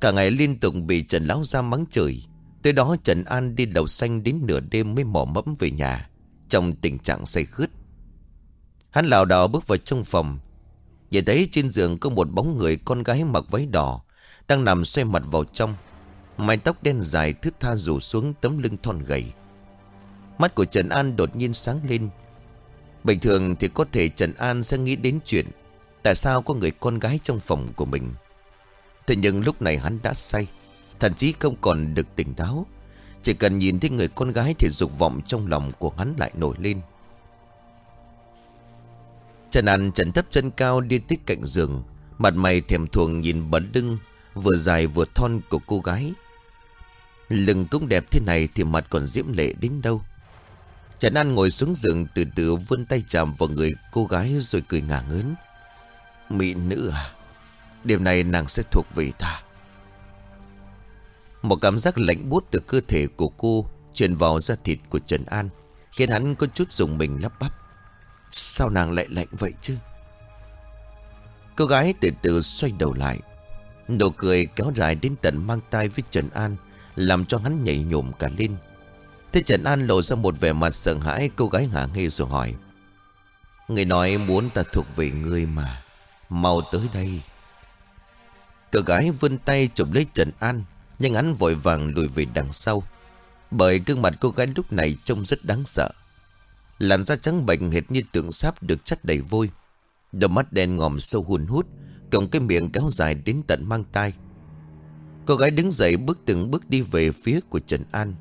Cả ngày liên tục bị Trần Lão ra mắng chửi. Tới đó Trần An đi lầu xanh đến nửa đêm mới mò mẫm về nhà. Trong tình trạng say khướt. Hắn lào đảo bước vào trong phòng. Nhìn thấy trên giường có một bóng người con gái mặc váy đỏ, Đang nằm xoay mặt vào trong. Mái tóc đen dài thướt tha rủ xuống tấm lưng thon gầy. Mắt của Trần An đột nhiên sáng lên Bình thường thì có thể Trần An sẽ nghĩ đến chuyện Tại sao có người con gái trong phòng của mình. Thế nhưng lúc này hắn đã say, Thậm chí không còn được tỉnh táo. Chỉ cần nhìn thấy người con gái Thì dục vọng trong lòng của hắn lại nổi lên. Trần An trần thấp chân cao đi tích cạnh giường, Mặt mày thèm thuồng nhìn bẩn lưng, Vừa dài vừa thon của cô gái. Lưng cũng đẹp thế này Thì mặt còn diễm lệ đến đâu? Trần An ngồi xuống giường từ từ vươn tay chạm vào người cô gái rồi cười ngả ngớn. Mỹ nữ à Đêm nay nàng sẽ thuộc về ta. Một cảm giác lạnh buốt từ cơ thể của cô Truyền vào da thịt của Trần An, Khiến hắn có chút dùng mình lắp bắp. Sao nàng lại lạnh vậy chứ? Cô gái từ từ xoay đầu lại, Nụ cười kéo dài đến tận mang tay với Trần An, Làm cho hắn nhảy nhổm cả lên. Thế Trần An lộ ra một vẻ mặt sợ hãi, Cô gái ngả nghi rồi hỏi. Người nói muốn ta thuộc về người mà, Mau tới đây. Cô gái vươn tay chụp lấy Trần An, Nhưng hắn vội vàng lùi về đằng sau. Bởi gương mặt cô gái lúc này trông rất đáng sợ. Làn da trắng bệnh hệt như tượng sáp được chất đầy vôi. Đôi mắt đen ngòm sâu hùn hút, Cộng cái miệng kéo dài đến tận mang tai. Cô gái đứng dậy bước từng bước đi về phía của Trần An.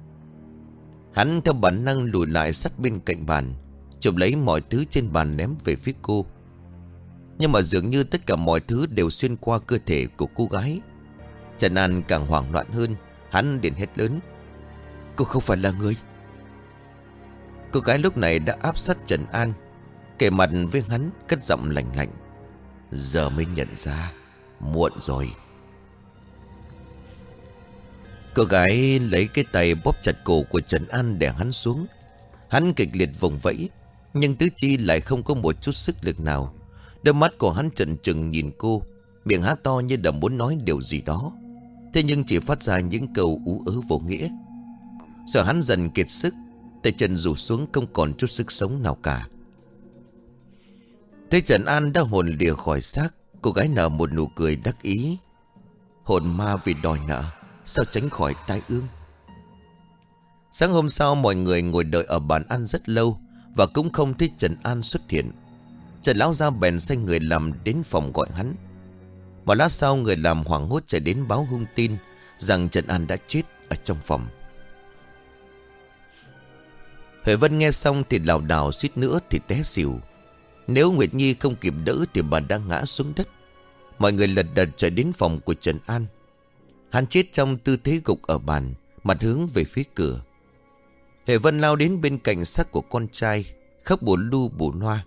Hắn theo bản năng lùi lại sát bên cạnh bàn, Chụp lấy mọi thứ trên bàn ném về phía cô. Nhưng mà dường như tất cả mọi thứ đều xuyên qua cơ thể của cô gái. Trần An càng hoảng loạn hơn, Hắn điện hết lớn. Cô không phải là người. Cô gái lúc này đã áp sát Trần An Kể mặt với hắn Cất giọng lạnh lạnh. Giờ mới nhận ra, Muộn rồi. Cô gái lấy cái tay bóp chặt cổ của Trần An để hắn xuống. Hắn kịch liệt vùng vẫy, Nhưng tứ chi lại không có một chút sức lực nào. Đôi mắt của hắn trần trừng nhìn cô, Miệng há to như đầm muốn nói điều gì đó. Thế nhưng chỉ phát ra những câu ú ớ vô nghĩa. Sợ hắn dần kiệt sức, Tay trần rủ xuống không còn chút sức sống nào cả. Thế Trần An đã hồn lìa khỏi xác, Cô gái nở một nụ cười đắc ý. Hồn ma vì đòi nợ. Sao tránh khỏi tai ương? Sáng hôm sau, mọi người ngồi đợi ở bàn ăn rất lâu Và cũng không thấy Trần An xuất hiện. Trần Lão ra bèn sai người làm đến phòng gọi hắn. Một lát sau, người làm hoảng hốt chạy đến báo hung tin Rằng Trần An đã chết ở trong phòng. Huệ Vân nghe xong thì lảo đảo suýt nữa thì té xỉu. Nếu Nguyệt Nhi không kịp đỡ thì bà đang ngã xuống đất. Mọi người lật đật chạy đến phòng của Trần An. Hắn chết trong tư thế gục ở bàn, Mặt hướng về phía cửa. Hệ Vân lao đến bên cạnh xác của con trai, Khóc bù lu bù noa.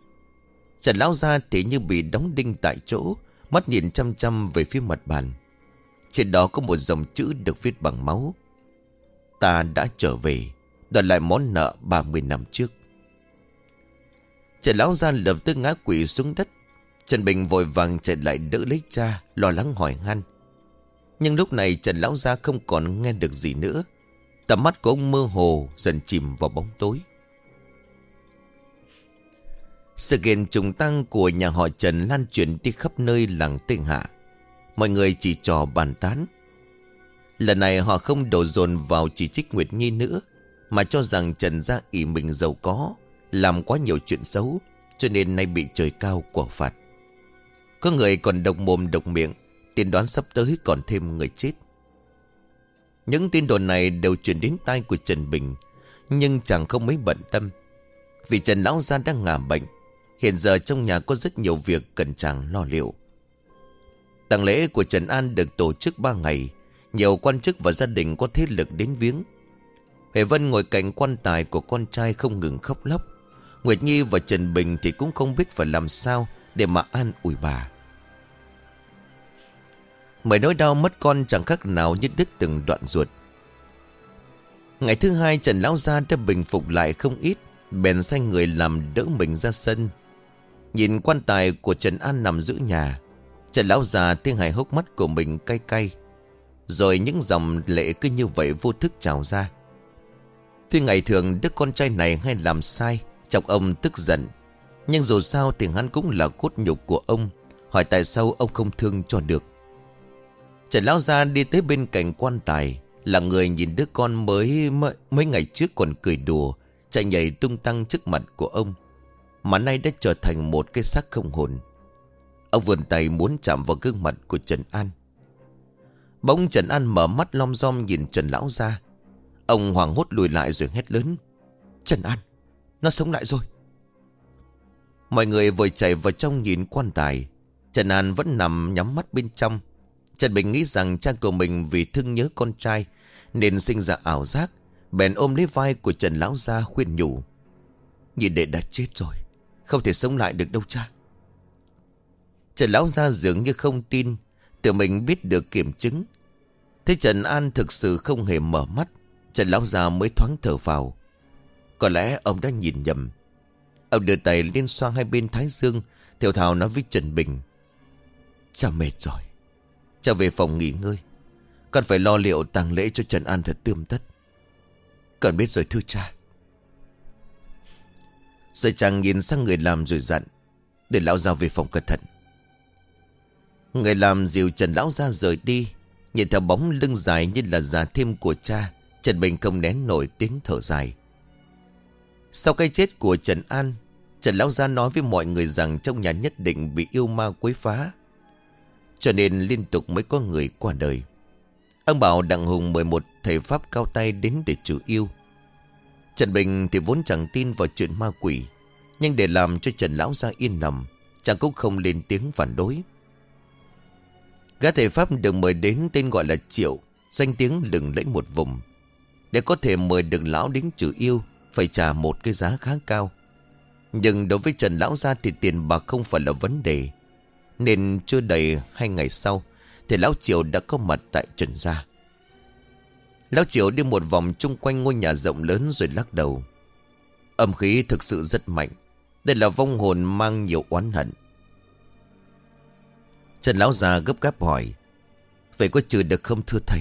Trần lão ra thì như bị đóng đinh tại chỗ, Mắt nhìn chăm chăm về phía mặt bàn. Trên đó có một dòng chữ được viết bằng máu. Ta đã trở về Đòi lại món nợ 30 năm trước. Trần lão ra lập tức ngã quỷ xuống đất. Trần Bình vội vàng chạy lại đỡ lấy cha, Lo lắng hỏi han. Nhưng lúc này Trần lão gia không còn nghe được gì nữa Tầm mắt của ông mơ hồ Dần chìm vào bóng tối Sự kiện trùng tăng của nhà họ Trần lan truyền đi khắp nơi làng Tây Hạ. Mọi người chỉ trò bàn tán. Lần này họ không đổ dồn vào chỉ trích Nguyệt Nhi nữa, mà cho rằng Trần Gia ỷ mình giàu có, làm quá nhiều chuyện xấu, cho nên nay bị trời cao quả phạt. Có người còn độc mồm độc miệng, tiên đoán sắp tới còn thêm người chết. Những tin đồn này đều chuyển đến tai của Trần Bình, nhưng chàng không mấy bận tâm. Vì Trần Lão Gia đang ngả bệnh, Hiện giờ trong nhà có rất nhiều việc cần chàng lo liệu Tàng lễ của Trần An được tổ chức 3 ngày Nhiều quan chức và gia đình có thế lực đến viếng Huệ Vân ngồi cạnh quan tài của con trai không ngừng khóc lóc Nguyệt Nhi và Trần Bình thì cũng không biết phải làm sao Để mà an ủi bà Mấy nỗi đau mất con chẳng khác nào như đứt từng đoạn ruột. Ngày thứ hai, Trần Lão Gia đã bình phục lại không ít, Bèn sai người làm đỡ mình ra sân. Nhìn quan tài của Trần An nằm giữa nhà, Trần Lão già tiếng hài hốc mắt của mình cay cay. Rồi những dòng lệ cứ như vậy vô thức trào ra. Tuy ngày thường đứa con trai này hay làm sai, Chọc ông tức giận. Nhưng dù sao thì hắn cũng là cốt nhục của ông. Hỏi tại sao ông không thương cho được? Trần Lão Gia đi tới bên cạnh quan tài Là người nhìn đứa con mới mấy ngày trước còn cười đùa Chạy nhảy tung tăng trước mặt của ông mà nay đã trở thành một cái xác không hồn. Ông vườn tay muốn chạm vào gương mặt của Trần An. Bỗng Trần An mở mắt lom rom nhìn Trần Lão gia, Ông hoảng hốt lùi lại rồi hét lớn. Trần An Nó sống lại rồi. Mọi người vội chạy vào trong nhìn quan tài. Trần An vẫn nằm nhắm mắt bên trong. Trần Bình nghĩ rằng cha của mình vì thương nhớ con trai Nên sinh ra ảo giác, Bèn ôm lấy vai của Trần Lão ra khuyên nhủ. Nhìn đệ đã chết rồi, không thể sống lại được đâu cha. Trần Lão ra dường như không tin, Tự mình biết được kiểm chứng. Thế Trần An thực sự không hề mở mắt, Trần Lão ra mới thoáng thở vào. Có lẽ ông đã nhìn nhầm. Ông đưa tay lên xoang hai bên thái dương Theo thảo nói với Trần Bình. Cha mệt rồi Trở về phòng nghỉ ngơi. Con phải lo liệu tang lễ cho Trần An thật tươm tất. Con biết rồi thưa cha. Rồi chàng nhìn sang người làm rồi dặn, Để lão ra về phòng cẩn thận. Người làm dìu Trần Lão ra rời đi, Nhìn theo bóng lưng dài như là già thêm của cha, Trần Bình không nén nổi tiếng thở dài. Sau cái chết của Trần An, Trần Lão Gia nói với mọi người rằng Trong nhà nhất định bị yêu ma quấy phá. Cho nên liên tục mới có người qua đời. Ông bảo Đặng Hùng mời một thầy Pháp cao tay đến để trừ yêu. Trần Bình thì vốn chẳng tin vào chuyện ma quỷ, Nhưng để làm cho Trần Lão Gia yên lòng, Chàng cũng không lên tiếng phản đối. Gã thầy Pháp được mời đến tên gọi là Triệu, Danh tiếng lừng lẫy một vùng. Để có thể mời được lão đến trừ yêu, Phải trả một cái giá khá cao. Nhưng đối với Trần Lão Gia thì tiền bạc không phải là vấn đề. Nên chưa đầy hai ngày sau Thì Lão triều đã có mặt tại Trần Gia. Lão triều đi một vòng chung quanh ngôi nhà rộng lớn rồi lắc đầu. Âm khí thực sự rất mạnh, Đây là vong hồn mang nhiều oán hận. Trần Lão già gấp gáp hỏi, Vậy có trừ được không thưa thầy?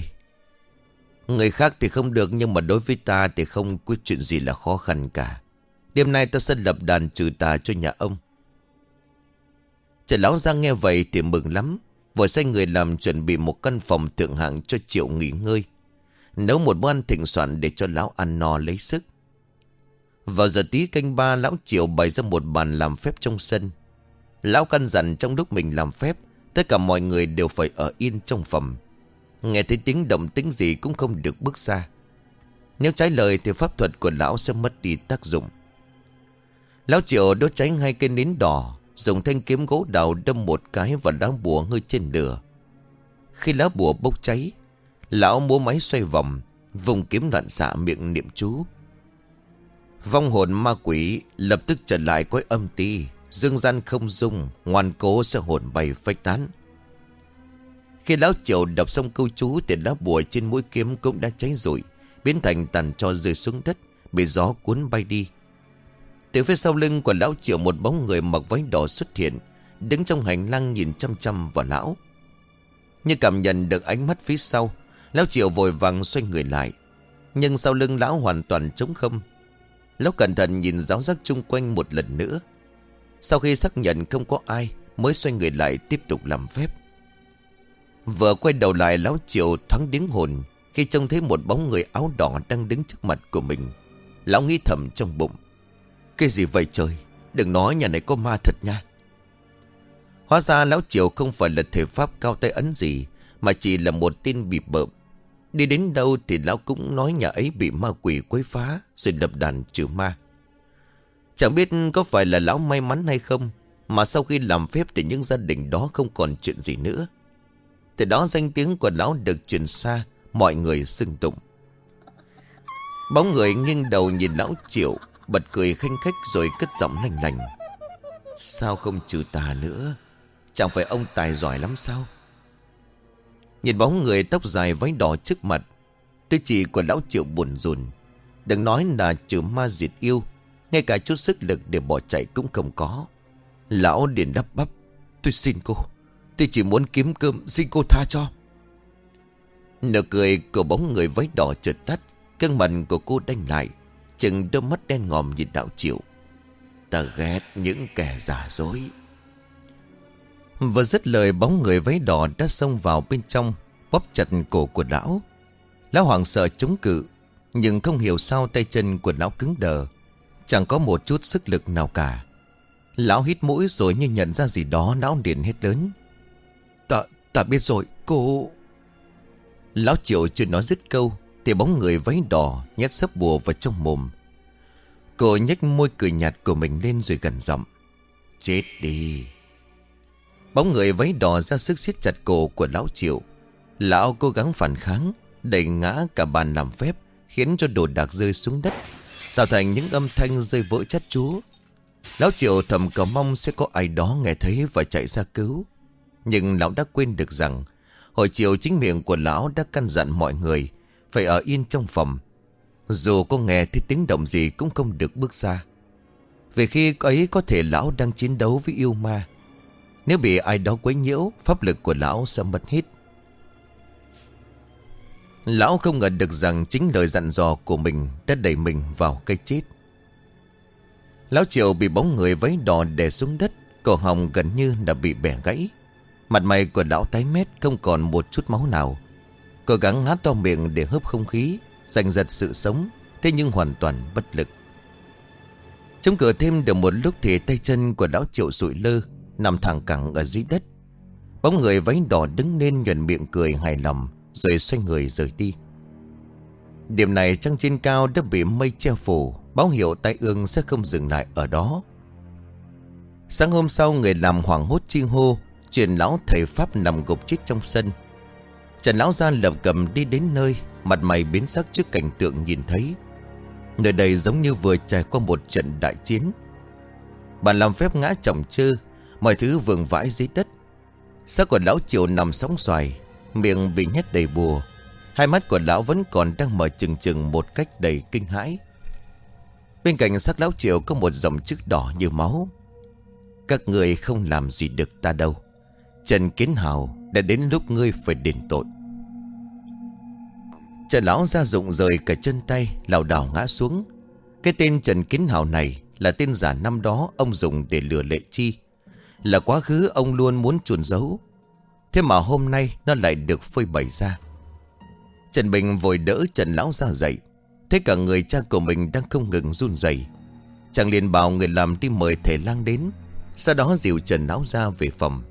Người khác thì không được, Nhưng mà đối với ta thì không có chuyện gì là khó khăn cả. Đêm nay ta sẽ lập đàn trừ tà cho nhà ông. Trần Lão Giang nghe vậy thì mừng lắm, Vội sai người làm chuẩn bị một căn phòng thượng hạng cho Triệu nghỉ ngơi. Nấu một bữa ăn thịnh soạn để cho Lão ăn no lấy sức. Vào giờ tí canh ba, Lão Triệu bày ra một bàn làm phép trong sân. Lão căn dặn trong lúc mình làm phép, Tất cả mọi người đều phải ở yên trong phòng. Nghe thấy tiếng động tính gì cũng không được bước ra. Nếu trái lời thì pháp thuật của lão sẽ mất đi tác dụng. Lão triệu đốt cháy hai cây nến đỏ Dùng thanh kiếm gỗ đào đâm một cái vào lá bùa ngơi trên lửa. Khi lá bùa bốc cháy, Lão múa máy xoay vòng, Vùng kiếm loạn xạ miệng niệm chú. Vong hồn ma quỷ lập tức trở lại cõi âm ti, Dương gian không dung, Ngoan cố sẽ hồn bay phách tán. Khi lão triệu đọc xong câu chú Thì lá bùa trên mũi kiếm cũng đã cháy rụi, Biến thành tàn cho rơi xuống đất, Bị gió cuốn bay đi. Từ phía sau lưng của lão triệu Một bóng người mặc váy đỏ xuất hiện, Đứng trong hành lang nhìn chăm chăm vào lão. Như cảm nhận được ánh mắt phía sau, Lão triệu vội vàng xoay người lại. Nhưng sau lưng lão hoàn toàn trống không. Lão cẩn thận nhìn giáo giác chung quanh một lần nữa. Sau khi xác nhận không có ai, Mới xoay người lại tiếp tục làm phép. Vừa quay đầu lại, Lão Triệu thoáng điếng hồn Khi trông thấy một bóng người áo đỏ Đang đứng trước mặt của mình. Lão nghĩ thầm trong bụng. Cái gì vậy trời? Đừng nói nhà này có ma thật nha. Hóa ra Lão triều không phải là thể pháp cao tay ấn gì, Mà chỉ là một tin bịp bợm. Đi đến đâu thì Lão cũng nói nhà ấy bị ma quỷ quấy phá, Rồi lập đàn trừ ma. Chẳng biết có phải là lão may mắn hay không, Mà sau khi làm phép thì những gia đình đó không còn chuyện gì nữa. Từ đó danh tiếng của lão được truyền xa, Mọi người xưng tụng. Bóng người nghiêng đầu nhìn lão triệu Bật cười khanh khách rồi cất giọng lành lành. Sao không trừ tà nữa? Chẳng phải ông tài giỏi lắm sao? Nhìn bóng người tóc dài váy đỏ trước mặt Tư chỉ của lão triệu buồn rùn. Đừng nói là trừ ma diệt yêu, ngay cả chút sức lực để bỏ chạy cũng không có. Lão liền đắp bắp, Tôi xin cô, Tôi chỉ muốn kiếm cơm, xin cô tha cho. Nở cười của bóng người váy đỏ trượt tắt Cân mặt của cô đanh lại. Chừng đôi mắt đen ngòm nhìn đạo triệu Ta ghét những kẻ giả dối. Vừa dứt lời bóng người váy đỏ đã xông vào bên trong Bóp chặt cổ của lão. Lão hoàng sợ chống cự Nhưng không hiểu sao tay chân của lão cứng đờ. Chẳng có một chút sức lực nào cả. Lão hít mũi rồi như nhận ra gì đó Lão điện hết lớn. Ta, ta biết rồi cô. Lão triệu chưa nói dứt câu thì bóng người váy đỏ Nhét sấp bùa vào trong mồm. Cô nhếch môi cười nhạt của mình lên rồi gần giọng, Chết đi. Bóng người váy đỏ ra sức siết chặt cổ của lão triệu. Lão cố gắng phản kháng, Đẩy ngã cả bàn làm phép, Khiến cho đồ đạc rơi xuống đất, Tạo thành những âm thanh rơi vỡ chát chúa. Lão Triệu thầm cầu mong sẽ có ai đó nghe thấy và chạy ra cứu. Nhưng lão đã quên được rằng, Hồi chiều chính miệng của lão đã căn dặn mọi người phải ở yên trong phòng Dù có nghe thấy tiếng động gì cũng không được bước ra Vì khi ấy có thể lão đang chiến đấu với yêu ma Nếu bị ai đó quấy nhiễu Pháp lực của lão sẽ mất hết Lão không ngờ được rằng chính lời dặn dò của mình đã đẩy mình vào cây chết. Lão Triệu bị bóng người váy đỏ đè xuống đất, cổ họng gần như đã bị bẻ gãy. Mặt mày của lão tái mét không còn một chút máu nào. Cố gắng há to miệng để hấp không khí, giành giật sự sống, thế nhưng hoàn toàn bất lực. Trong cửa thêm được một lúc thì tay chân của lão Triệu sụi lơ, nằm thẳng cẳng ở dưới đất. Bóng người váy đỏ đứng lên nhuận miệng cười hài lòng rồi xoay người rời đi Điểm này trăng trên cao đã bị mây che phủ Báo hiệu tai ương sẽ không dừng lại ở đó Sáng hôm sau người làm hoảng hốt chi hô Chuyện lão thầy Pháp nằm gục chết trong sân Trần lão gia lập cầm đi đến nơi, Mặt mày biến sắc trước cảnh tượng nhìn thấy. Nơi đây giống như vừa trải qua một trận đại chiến. Bạn làm phép ngã trọng chơ Mọi thứ vương vãi dưới đất. Xác của lão triều nằm sóng xoài, Miệng bị nhét đầy bùa. Hai mắt của lão vẫn còn đang mở chừng chừng Một cách đầy kinh hãi. Bên cạnh xác lão triệu có một dòng chữ đỏ như máu. Các người không làm gì được ta đâu. Trần Kiến Hào đã đến lúc ngươi phải đền tội. Trần lão ra dụng rời cả chân tay lảo đảo ngã xuống. Cái tên Trần Kiến Hào này Là tên giả năm đó ông dùng để lừa lệ chi. Là quá khứ ông luôn muốn chuồn giấu. Thế mà hôm nay nó lại được phơi bày ra. Trần Bình vội đỡ Trần Lão ra dậy. Thế cả người cha của mình đang không ngừng run rẩy. Chàng liền bảo người làm đi mời thầy lang đến. Sau đó dìu Trần Lão ra về phòng.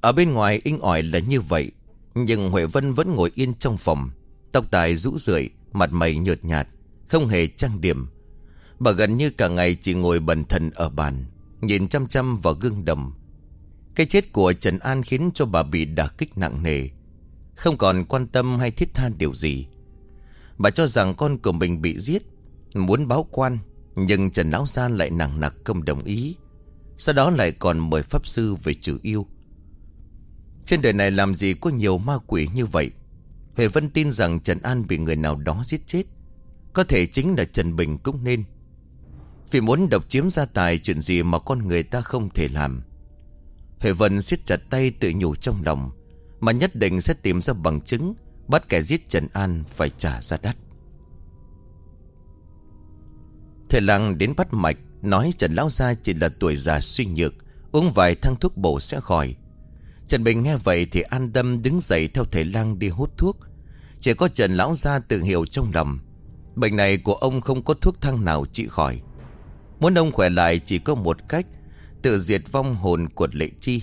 Ở bên ngoài inh ỏi là như vậy. Nhưng Huệ Vân vẫn ngồi yên trong phòng, Tóc tài rũ rượi, Mặt mày nhợt nhạt, Không hề trang điểm. Bà gần như cả ngày chỉ ngồi bần thần ở bàn, Nhìn chăm chăm vào gương đầm. cái chết của Trần An khiến cho bà bị đả kích nặng nề, Không còn quan tâm hay thiết tha điều gì. Bà cho rằng con của mình bị giết, Muốn báo quan, Nhưng Trần Lão Gia lại nặng nặc không đồng ý. Sau đó lại còn mời Pháp Sư về trừ yêu. Trên đời này làm gì có nhiều ma quỷ như vậy? Huệ Vân tin rằng Trần An bị người nào đó giết chết. Có thể chính là Trần Bình cũng nên. Vì muốn độc chiếm gia tài, chuyện gì mà con người ta không thể làm? Huệ Vân siết chặt tay tự nhủ trong lòng, Mà nhất định sẽ tìm ra bằng chứng, Bắt kẻ giết Trần An phải trả ra đắt. Thầy lăng đến bắt mạch, Nói Trần Lão Gia chỉ là tuổi già suy nhược, Uống vài thang thuốc bổ sẽ khỏi. Trần Bình nghe vậy thì an tâm đứng dậy theo thầy lang đi hút thuốc. Chỉ có Trần Lão Gia tự hiểu trong lòng, Bệnh này của ông không có thuốc thang nào trị khỏi. Muốn ông khỏe lại chỉ có một cách, Tự diệt vong hồn của lệ chi.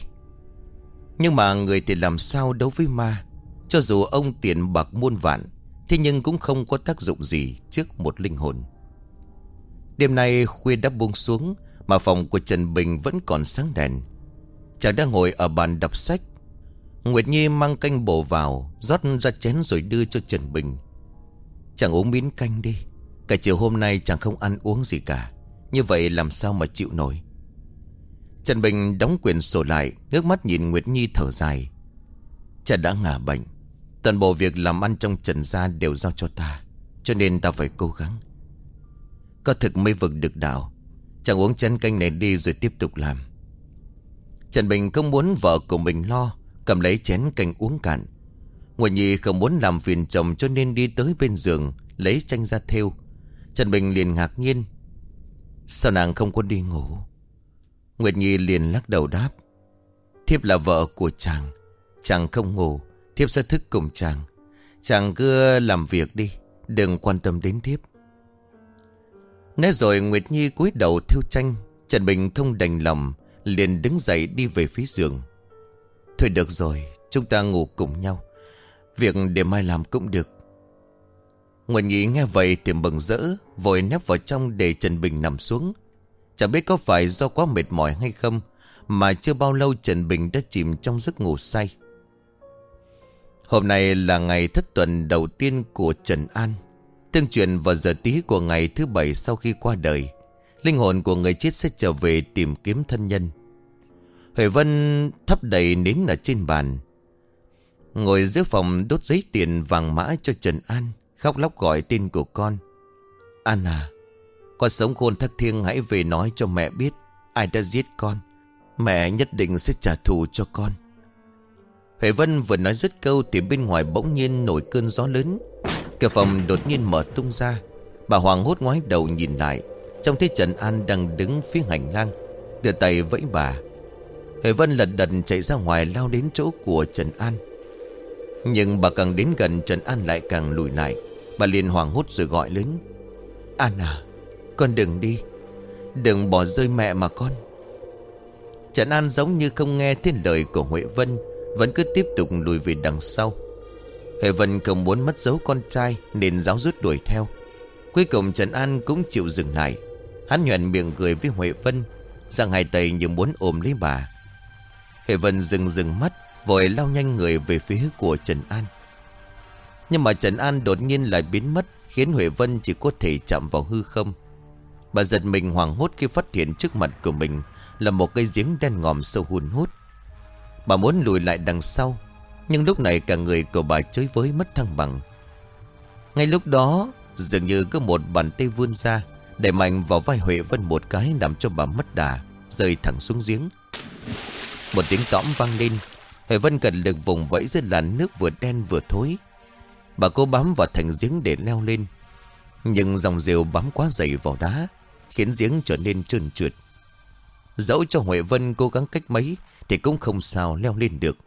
Nhưng mà người thì làm sao đấu với ma? Cho dù ông tiền bạc muôn vạn, Thế nhưng cũng không có tác dụng gì Trước một linh hồn. Đêm nay khuya đã buông xuống, Mà phòng của Trần Bình vẫn còn sáng đèn. Chàng đang ngồi ở bàn đọc sách. Nguyệt Nhi mang canh bổ vào, rót ra chén rồi đưa cho Trần Bình. Chàng uống miếng canh đi, Cả chiều hôm nay chàng không ăn uống gì cả. Như vậy làm sao mà chịu nổi? Trần Bình đóng quyển sổ lại Nước mắt nhìn Nguyệt Nhi thở dài. Chàng đã ngả bệnh, Toàn bộ việc làm ăn trong trần gia đều giao cho ta, Cho nên ta phải cố gắng. Có thực mới vực được đạo. Chàng uống chén canh này đi rồi tiếp tục làm. Trần Bình không muốn vợ của mình lo, Cầm lấy chén canh uống cạn. Nguyệt Nhi không muốn làm phiền chồng Cho nên đi tới bên giường, Lấy tranh ra theo Trần Bình liền ngạc nhiên. Sao nàng không có đi ngủ? Nguyệt Nhi liền lắc đầu đáp. Thiếp là vợ của chàng Chàng không ngủ, Thiếp sẽ thức cùng chàng. Chàng cứ làm việc đi, Đừng quan tâm đến thiếp. Nói rồi Nguyệt Nhi cúi đầu theo tranh Trần Bình thông đành lòng Liền đứng dậy đi về phía giường. Thôi được rồi, Chúng ta ngủ cùng nhau. Việc để mai làm cũng được. Nguyễn Nhi nghe vậy thì mừng rỡ, Vội nép vào trong để Trần Bình nằm xuống. Chẳng biết có phải do quá mệt mỏi hay không, Mà chưa bao lâu Trần Bình đã chìm trong giấc ngủ say. Hôm nay là ngày thất tuần đầu tiên của Trần An. Tương truyền vào giờ tí của ngày thứ bảy sau khi qua đời Linh hồn của người chết sẽ trở về tìm kiếm thân nhân. Huệ Vân thắp đầy nến ở trên bàn. Ngồi giữa phòng đốt giấy tiền vàng mã cho Trần An, Khóc lóc gọi tên của con. An à Con sống khôn thắc thiêng, hãy về nói cho mẹ biết, Ai đã giết con. Mẹ nhất định sẽ trả thù cho con. Huệ Vân vừa nói dứt câu Thì bên ngoài bỗng nhiên nổi cơn gió lớn. Cửa phòng đột nhiên mở tung ra. Bà Hoàng hốt ngoái đầu nhìn lại. Trông thấy Trần An đang đứng phía hành lang, Đưa tay vẫy bà. Huệ Vân lật đật chạy ra ngoài lao đến chỗ của Trần An. Nhưng bà càng đến gần, Trần An lại càng lùi lại. Bà liền hoảng hốt rồi gọi lớn. An à Con đừng đi. Đừng bỏ rơi mẹ mà con. Trần An giống như không nghe thiên lời của Huệ Vân, Vẫn cứ tiếp tục lùi về đằng sau. Huệ Vân không muốn mất dấu con trai, Nên giáo rút đuổi theo. Cuối cùng Trần An cũng chịu dừng lại. Hắn nhuận miệng cười với Huệ Vân Giang hai tay như muốn ôm lấy bà. Huệ Vân dừng dừng mắt, Vội lao nhanh người về phía của Trần An. Nhưng mà Trần An đột nhiên lại biến mất, Khiến Huệ Vân chỉ có thể chạm vào hư không. Bà giật mình hoảng hốt khi phát hiện trước mặt của mình Là một cây giếng đen ngòm sâu hun hút. Bà muốn lùi lại đằng sau, Nhưng lúc này cả người của bà chơi với mất thăng bằng. Ngay lúc đó, Dường như có một bàn tay vươn ra đẩy mạnh vào vai Huệ Vân một cái Làm cho bà mất đà, Rơi thẳng xuống giếng. Một tiếng tõm vang lên, Huệ Vân cần lực vùng vẫy dưới làn nước vừa đen vừa thối. Bà cố bám vào thành giếng để leo lên, Nhưng dòng rìu bám quá dày vào đá, Khiến giếng trở nên trơn trượt. Dẫu cho Huệ Vân cố gắng cách mấy Thì cũng không sao leo lên được.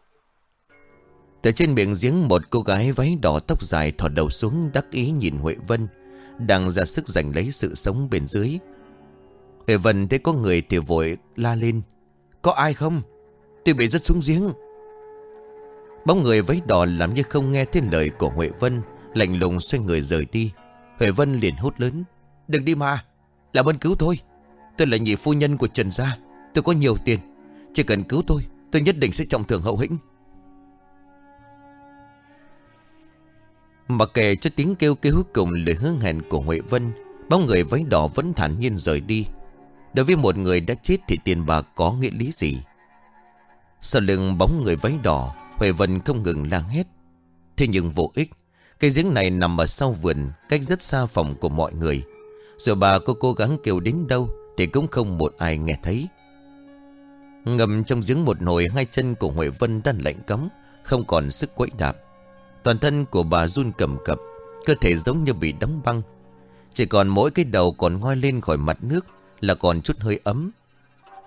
Từ trên miệng giếng, Một cô gái váy đỏ tóc dài thọt đầu xuống đắc ý nhìn Huệ Vân. Đang ra sức giành lấy sự sống bên dưới. Huệ Vân thấy có người thì vội la lên, Có ai không? Tôi bị rớt xuống giếng. Bóng người váy đỏ làm như không nghe thấy lời của Huệ Vân, Lạnh lùng xoay người rời đi. Huệ Vân liền hốt lớn, Đừng đi mà Làm ơn cứu tôi. Tôi là nhị phu nhân của Trần Gia, Tôi có nhiều tiền, Chỉ cần cứu tôi Tôi nhất định sẽ trọng thưởng hậu hĩnh. Mặc kệ cho tiếng kêu kêu cùng lời hứa hẹn của Huệ Vân, Bóng người váy đỏ vẫn thản nhiên rời đi. Đối với một người đã chết thì tiền bạc có nghĩa lý gì? Sau lưng bóng người váy đỏ, Huệ Vân không ngừng la hét. Thế nhưng vô ích Cây giếng này nằm ở sau vườn, Cách rất xa phòng của mọi người. Rồi bà cô cố gắng kêu đến đâu Thì cũng không một ai nghe thấy. Ngầm trong giếng một nồi, Hai chân của Huệ Vân đang lạnh cấm Không còn sức quẫy đạp. Toàn thân của bà run cầm cập, Cơ thể giống như bị đóng băng. Chỉ còn mỗi cái đầu còn ngoi lên khỏi mặt nước Là còn chút hơi ấm.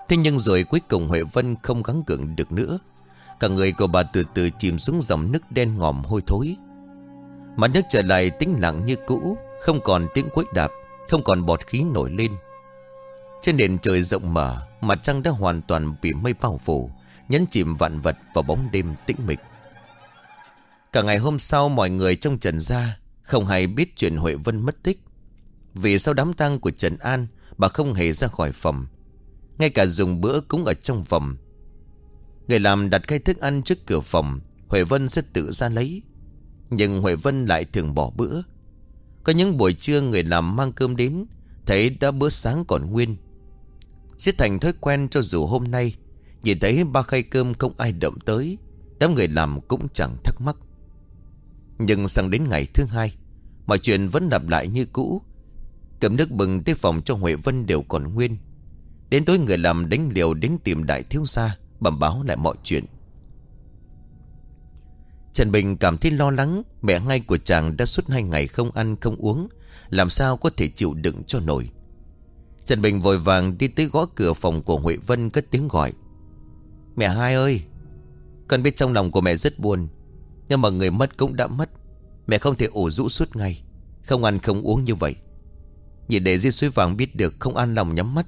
Thế nhưng rồi cuối cùng Huệ Vân không gắng gượng được nữa. Cả người của bà từ từ chìm xuống dòng nước đen ngòm hôi thối. Mặt nước trở lại tĩnh lặng như cũ, Không còn tiếng quấy đạp, Không còn bọt khí nổi lên. Trên nền trời rộng mở, Mặt trăng đã hoàn toàn bị mây bao phủ, Nhấn chìm vạn vật vào bóng đêm tĩnh mịch. Cả ngày hôm sau mọi người trong Trần Gia, Không hay biết chuyện Huệ Vân mất tích. Vì sau đám tang của Trần An, Bà không hề ra khỏi phòng. Ngay cả dùng bữa cũng ở trong phòng. Người làm đặt khay thức ăn trước cửa phòng, Huệ Vân sẽ tự ra lấy. Nhưng Huệ Vân lại thường bỏ bữa. Có những buổi trưa người làm mang cơm đến, Thấy đã bữa sáng còn nguyên. Sẽ thành thói quen cho dù hôm nay, Nhìn thấy ba khay cơm không ai động tới, Đám người làm cũng chẳng thắc mắc. Nhưng sang đến ngày thứ hai, Mọi chuyện vẫn lặp lại như cũ. Cầm nước bừng tới phòng cho Huệ Vân đều còn nguyên. Đến tối người làm đánh liều đến tìm đại thiếu gia, Bẩm báo lại mọi chuyện. Trần Bình cảm thấy lo lắng, Mẹ ngay của chàng đã suốt hai ngày không ăn không uống, Làm sao có thể chịu đựng cho nổi. Trần Bình vội vàng đi tới gõ cửa phòng của Huệ Vân cất tiếng gọi. Mẹ hai ơi, Con biết trong lòng của mẹ rất buồn nhưng mà người mất cũng đã mất. Mẹ không thể ủ rũ suốt ngày. Không ăn không uống như vậy. Nhìn để Di Suối Vàng biết được không an lòng nhắm mắt.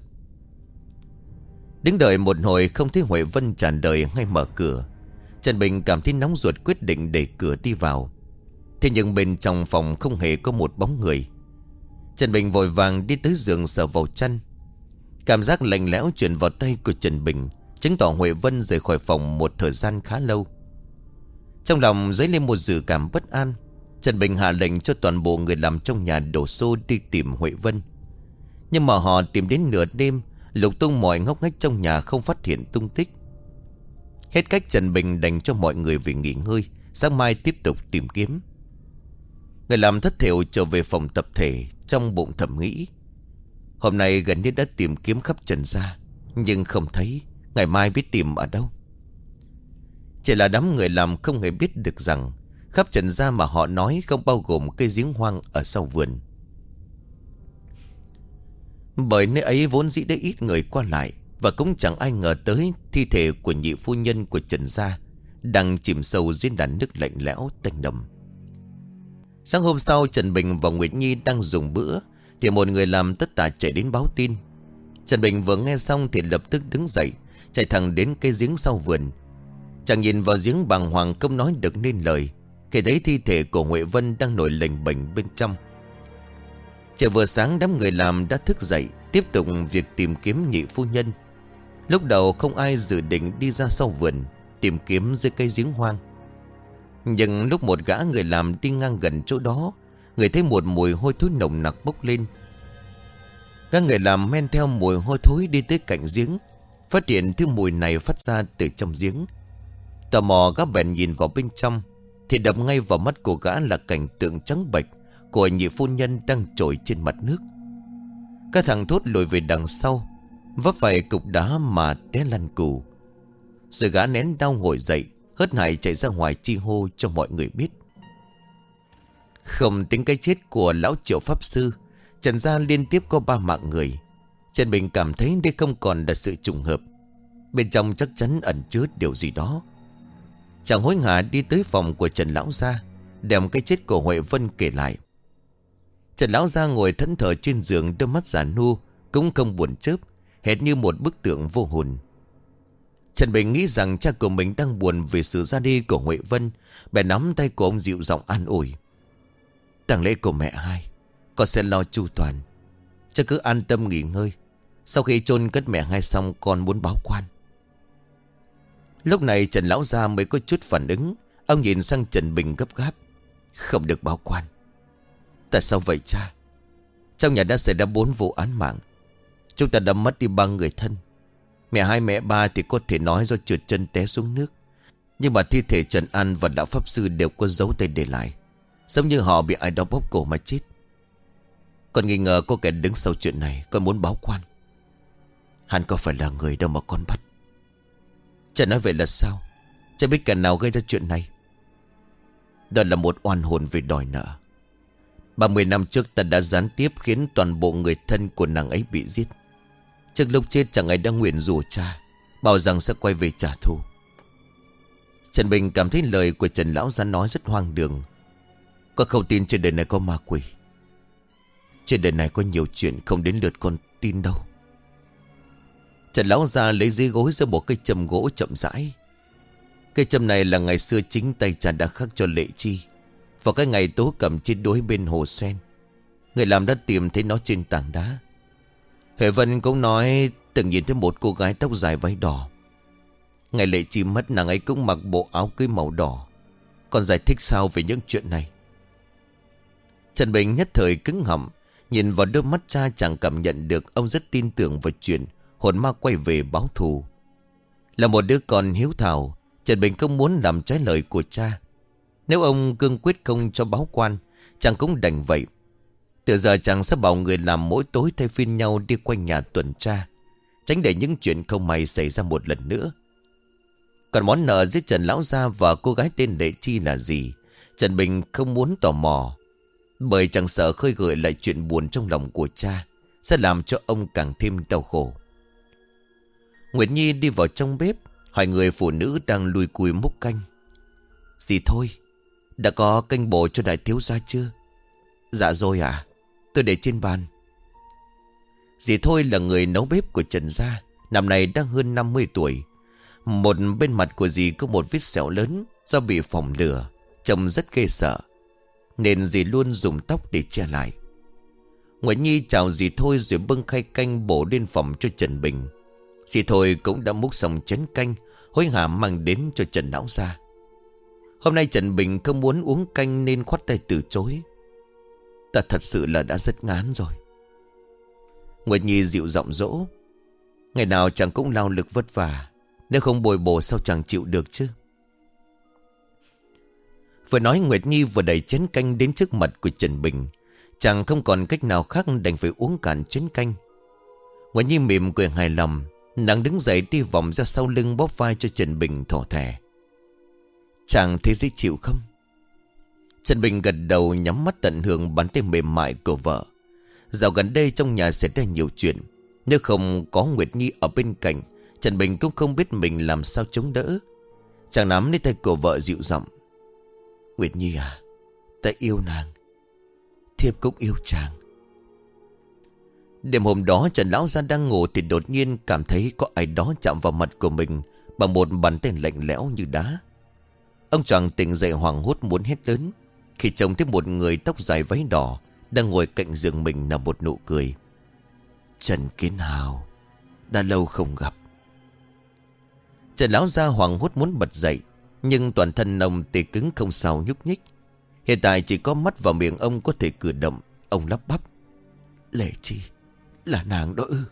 Đứng đợi một hồi không thấy Huệ Vân tràn đời ngay mở cửa. Trần Bình cảm thấy nóng ruột quyết định đẩy cửa đi vào. Thế nhưng bên trong phòng không hề có một bóng người. Trần Bình vội vàng đi tới giường sờ vào chăn. Cảm giác lạnh lẽo chuyển vào tay của Trần Bình, Chứng tỏ Huệ Vân rời khỏi phòng một thời gian khá lâu. Trong lòng dấy lên một dự cảm bất an, Trần Bình hạ lệnh cho toàn bộ người làm trong nhà đổ xô đi tìm Huệ Vân. Nhưng mà họ tìm đến nửa đêm, Lục tung mọi ngóc ngách trong nhà không phát hiện tung tích. Hết cách Trần Bình đành cho mọi người về nghỉ ngơi, Sáng mai tiếp tục tìm kiếm. Người làm thất thiểu trở về phòng tập thể Trong bụng thầm nghĩ, Hôm nay gần như đã tìm kiếm khắp trần gia, Nhưng không thấy, Ngày mai biết tìm ở đâu. Chỉ là đám người làm không hề biết được rằng, Khắp trần gia mà họ nói Không bao gồm cây giếng hoang ở sau vườn. Bởi nơi ấy vốn dĩ đã ít người qua lại, Và cũng chẳng ai ngờ tới Thi thể của nhị phu nhân của Trần Gia Đang chìm sâu dưới đàn nước lạnh lẽo tanh đầm. Sáng hôm sau, Trần Bình và Nguyệt Nhi đang dùng bữa, Thì một người làm tất tả chạy đến báo tin. Trần Bình vừa nghe xong thì lập tức đứng dậy, Chạy thẳng đến cây giếng sau vườn Chàng nhìn vào giếng bàng hoàng không nói được nên lời. Khi thấy thi thể của Huệ Vân đang nổi lềnh bềnh bên trong. Trời vừa sáng, đám người làm đã thức dậy, Tiếp tục việc tìm kiếm nhị phu nhân. Lúc đầu không ai dự định đi ra sau vườn, Tìm kiếm dưới cây giếng hoang. Nhưng lúc một gã người làm đi ngang gần chỗ đó, Người thấy một mùi hôi thối nồng nặc bốc lên. Các người làm men theo mùi hôi thối đi tới cạnh giếng, Phát hiện thứ mùi này phát ra từ trong giếng. Tò mò gã bèn nhìn vào bên trong, Thì đập ngay vào mắt của gã là cảnh tượng trắng bệch Của nhị phu nhân đang trồi trên mặt nước. Các thằng thốt lùi về đằng sau, Vấp phải cục đá mà té lăn cù. Rồi gã nén đau ngồi dậy, Hớt hải chạy ra ngoài chi hô cho mọi người biết. Không tính cái chết của lão triệu pháp sư, Trần gia liên tiếp có ba mạng người. Trần Bình cảm thấy đây không còn là sự trùng hợp. Bên trong chắc chắn ẩn chứa điều gì đó. Chàng hối hả đi tới phòng của Trần Lão Gia, Đem cái chết của Huệ Vân kể lại. Trần Lão Gia ngồi thẫn thờ trên giường, Đôi mắt giả nu Cũng không buồn chớp, Hệt như một bức tượng vô hồn. Trần Bình nghĩ rằng cha của mình đang buồn Vì sự ra đi của Huệ Vân, Bèn nắm tay của ông dịu giọng an ủi. Tàng lễ của mẹ hai, Con sẽ lo chu toàn. Cha cứ an tâm nghỉ ngơi. Sau khi chôn cất mẹ hai xong, Con muốn báo quan. Lúc này Trần Lão Gia mới có chút phản ứng. Ông nhìn sang Trần Bình gấp gáp. Không được báo quan. Tại sao vậy cha? Trong nhà đã xảy ra bốn vụ án mạng. Chúng ta đã mất đi ba người thân. Mẹ hai, mẹ ba thì có thể nói do trượt chân té xuống nước. Nhưng mà thi thể Trần An và Đạo Pháp Sư đều có dấu tay để lại. Giống như họ bị ai đó bóp cổ mà chết. Con nghi ngờ có kẻ đứng sau chuyện này Con muốn báo quan. Hắn có phải là người đâu mà con bắt. Cha nói vậy là sao? Cha biết kẻ nào gây ra chuyện này. Đó là một oan hồn về đòi nợ. 30 năm trước ta đã gián tiếp khiến toàn bộ người thân của nàng ấy bị giết. Trước lúc chết chẳng ai đã nguyện rủ cha, Bảo rằng sẽ quay về trả thù. Trần Bình cảm thấy lời của Trần Lão Gia nói rất hoang đường. Có không tin trên đời này có ma quỷ. Trên đời này có nhiều chuyện không đến lượt con tin đâu. Trần Lão ra lấy dưới gối ra một cây châm gỗ chậm rãi. Cây châm này là ngày xưa chính tay chàng đã khắc cho lệ chi. Vào cái ngày tố cầm trên đối bên hồ sen, Người làm đã tìm thấy nó trên tảng đá. Huệ Vân cũng nói, từng nhìn thấy một cô gái tóc dài váy đỏ. Ngày lệ chi mất nàng ấy cũng mặc bộ áo cưới màu đỏ. Còn giải thích sao về những chuyện này? Trần Bình nhất thời cứng họng, Nhìn vào đôi mắt cha chẳng cảm nhận được Ông rất tin tưởng vào chuyện. Hồn ma quay về báo thù. Là một đứa con hiếu thảo, Trần Bình không muốn làm trái lời của cha. Nếu ông cương quyết không cho báo quan, Chàng cũng đành vậy. Từ giờ chàng sẽ bảo người làm mỗi tối thay phiên nhau đi quanh nhà tuần tra, Tránh để những chuyện không may xảy ra một lần nữa. Còn món nợ giết Trần Lão Gia và cô gái tên Lệ Chi là gì? Trần Bình không muốn tò mò, Bởi chàng sợ khơi gợi lại chuyện buồn trong lòng của cha, Sẽ làm cho ông càng thêm đau khổ. Nguyệt Nhi đi vào trong bếp, Hỏi người phụ nữ đang lùi cùi múc canh. Dì thôi, Đã có canh bổ cho đại thiếu gia chưa? Dạ rồi à Tôi để trên bàn. Dì Thôi là người nấu bếp của Trần Gia, Năm nay đang hơn 50 tuổi. Một bên mặt của dì có một vết sẹo lớn Do bị phỏng lửa, Trông rất ghê sợ, Nên dì luôn dùng tóc để che lại. Nguyễn Nhi chào dì Thôi Rồi bưng khay canh bổ lên phòng cho Trần Bình xì Thôi cũng đã múc xong chén canh, Hối hả mang đến cho Trần Lão ra. Hôm nay Trần Bình không muốn uống canh Nên khoát tay từ chối. Ta thật sự là đã rất ngán rồi. Nguyệt Nhi dịu giọng dỗ, Ngày nào chàng cũng lao lực vất vả, Nếu không bồi bổ sao chàng chịu được chứ? Vừa nói Nguyệt Nhi vừa đẩy chén canh đến trước mặt của Trần Bình. Chàng không còn cách nào khác đành phải uống cạn chén canh. Nguyệt Nhi mỉm cười hài lòng Nàng đứng dậy đi vòng ra sau lưng bóp vai cho Trần Bình thỏ thẻ Chàng thấy dễ chịu không? Trần Bình gật đầu nhắm mắt tận hưởng bàn tay mềm mại của vợ. Dạo gần đây trong nhà xảy ra nhiều chuyện. Nếu không có Nguyệt Nhi ở bên cạnh, Trần Bình cũng không biết mình làm sao chống đỡ. Chàng nắm lấy tay của vợ dịu giọng. Nguyệt Nhi à Ta yêu nàng. Thiếp cũng yêu chàng. Đêm hôm đó Trần Lão Gia đang ngủ Thì đột nhiên cảm thấy có ai đó chạm vào mặt của mình Bằng một bàn tay lạnh lẽo như đá. Ông chàng tỉnh dậy hoảng hốt muốn hét lớn, Khi trông thấy một người tóc dài váy đỏ Đang ngồi cạnh giường mình nở một nụ cười. Trần Kiến Hào, Đã lâu không gặp. Trần Lão Gia hoảng hốt muốn bật dậy, Nhưng toàn thân ông tê cứng không sao nhúc nhích. Hiện tại chỉ có mắt và miệng ông có thể cử động, Ông lắp bắp. Lệ chi là nàng đó ư?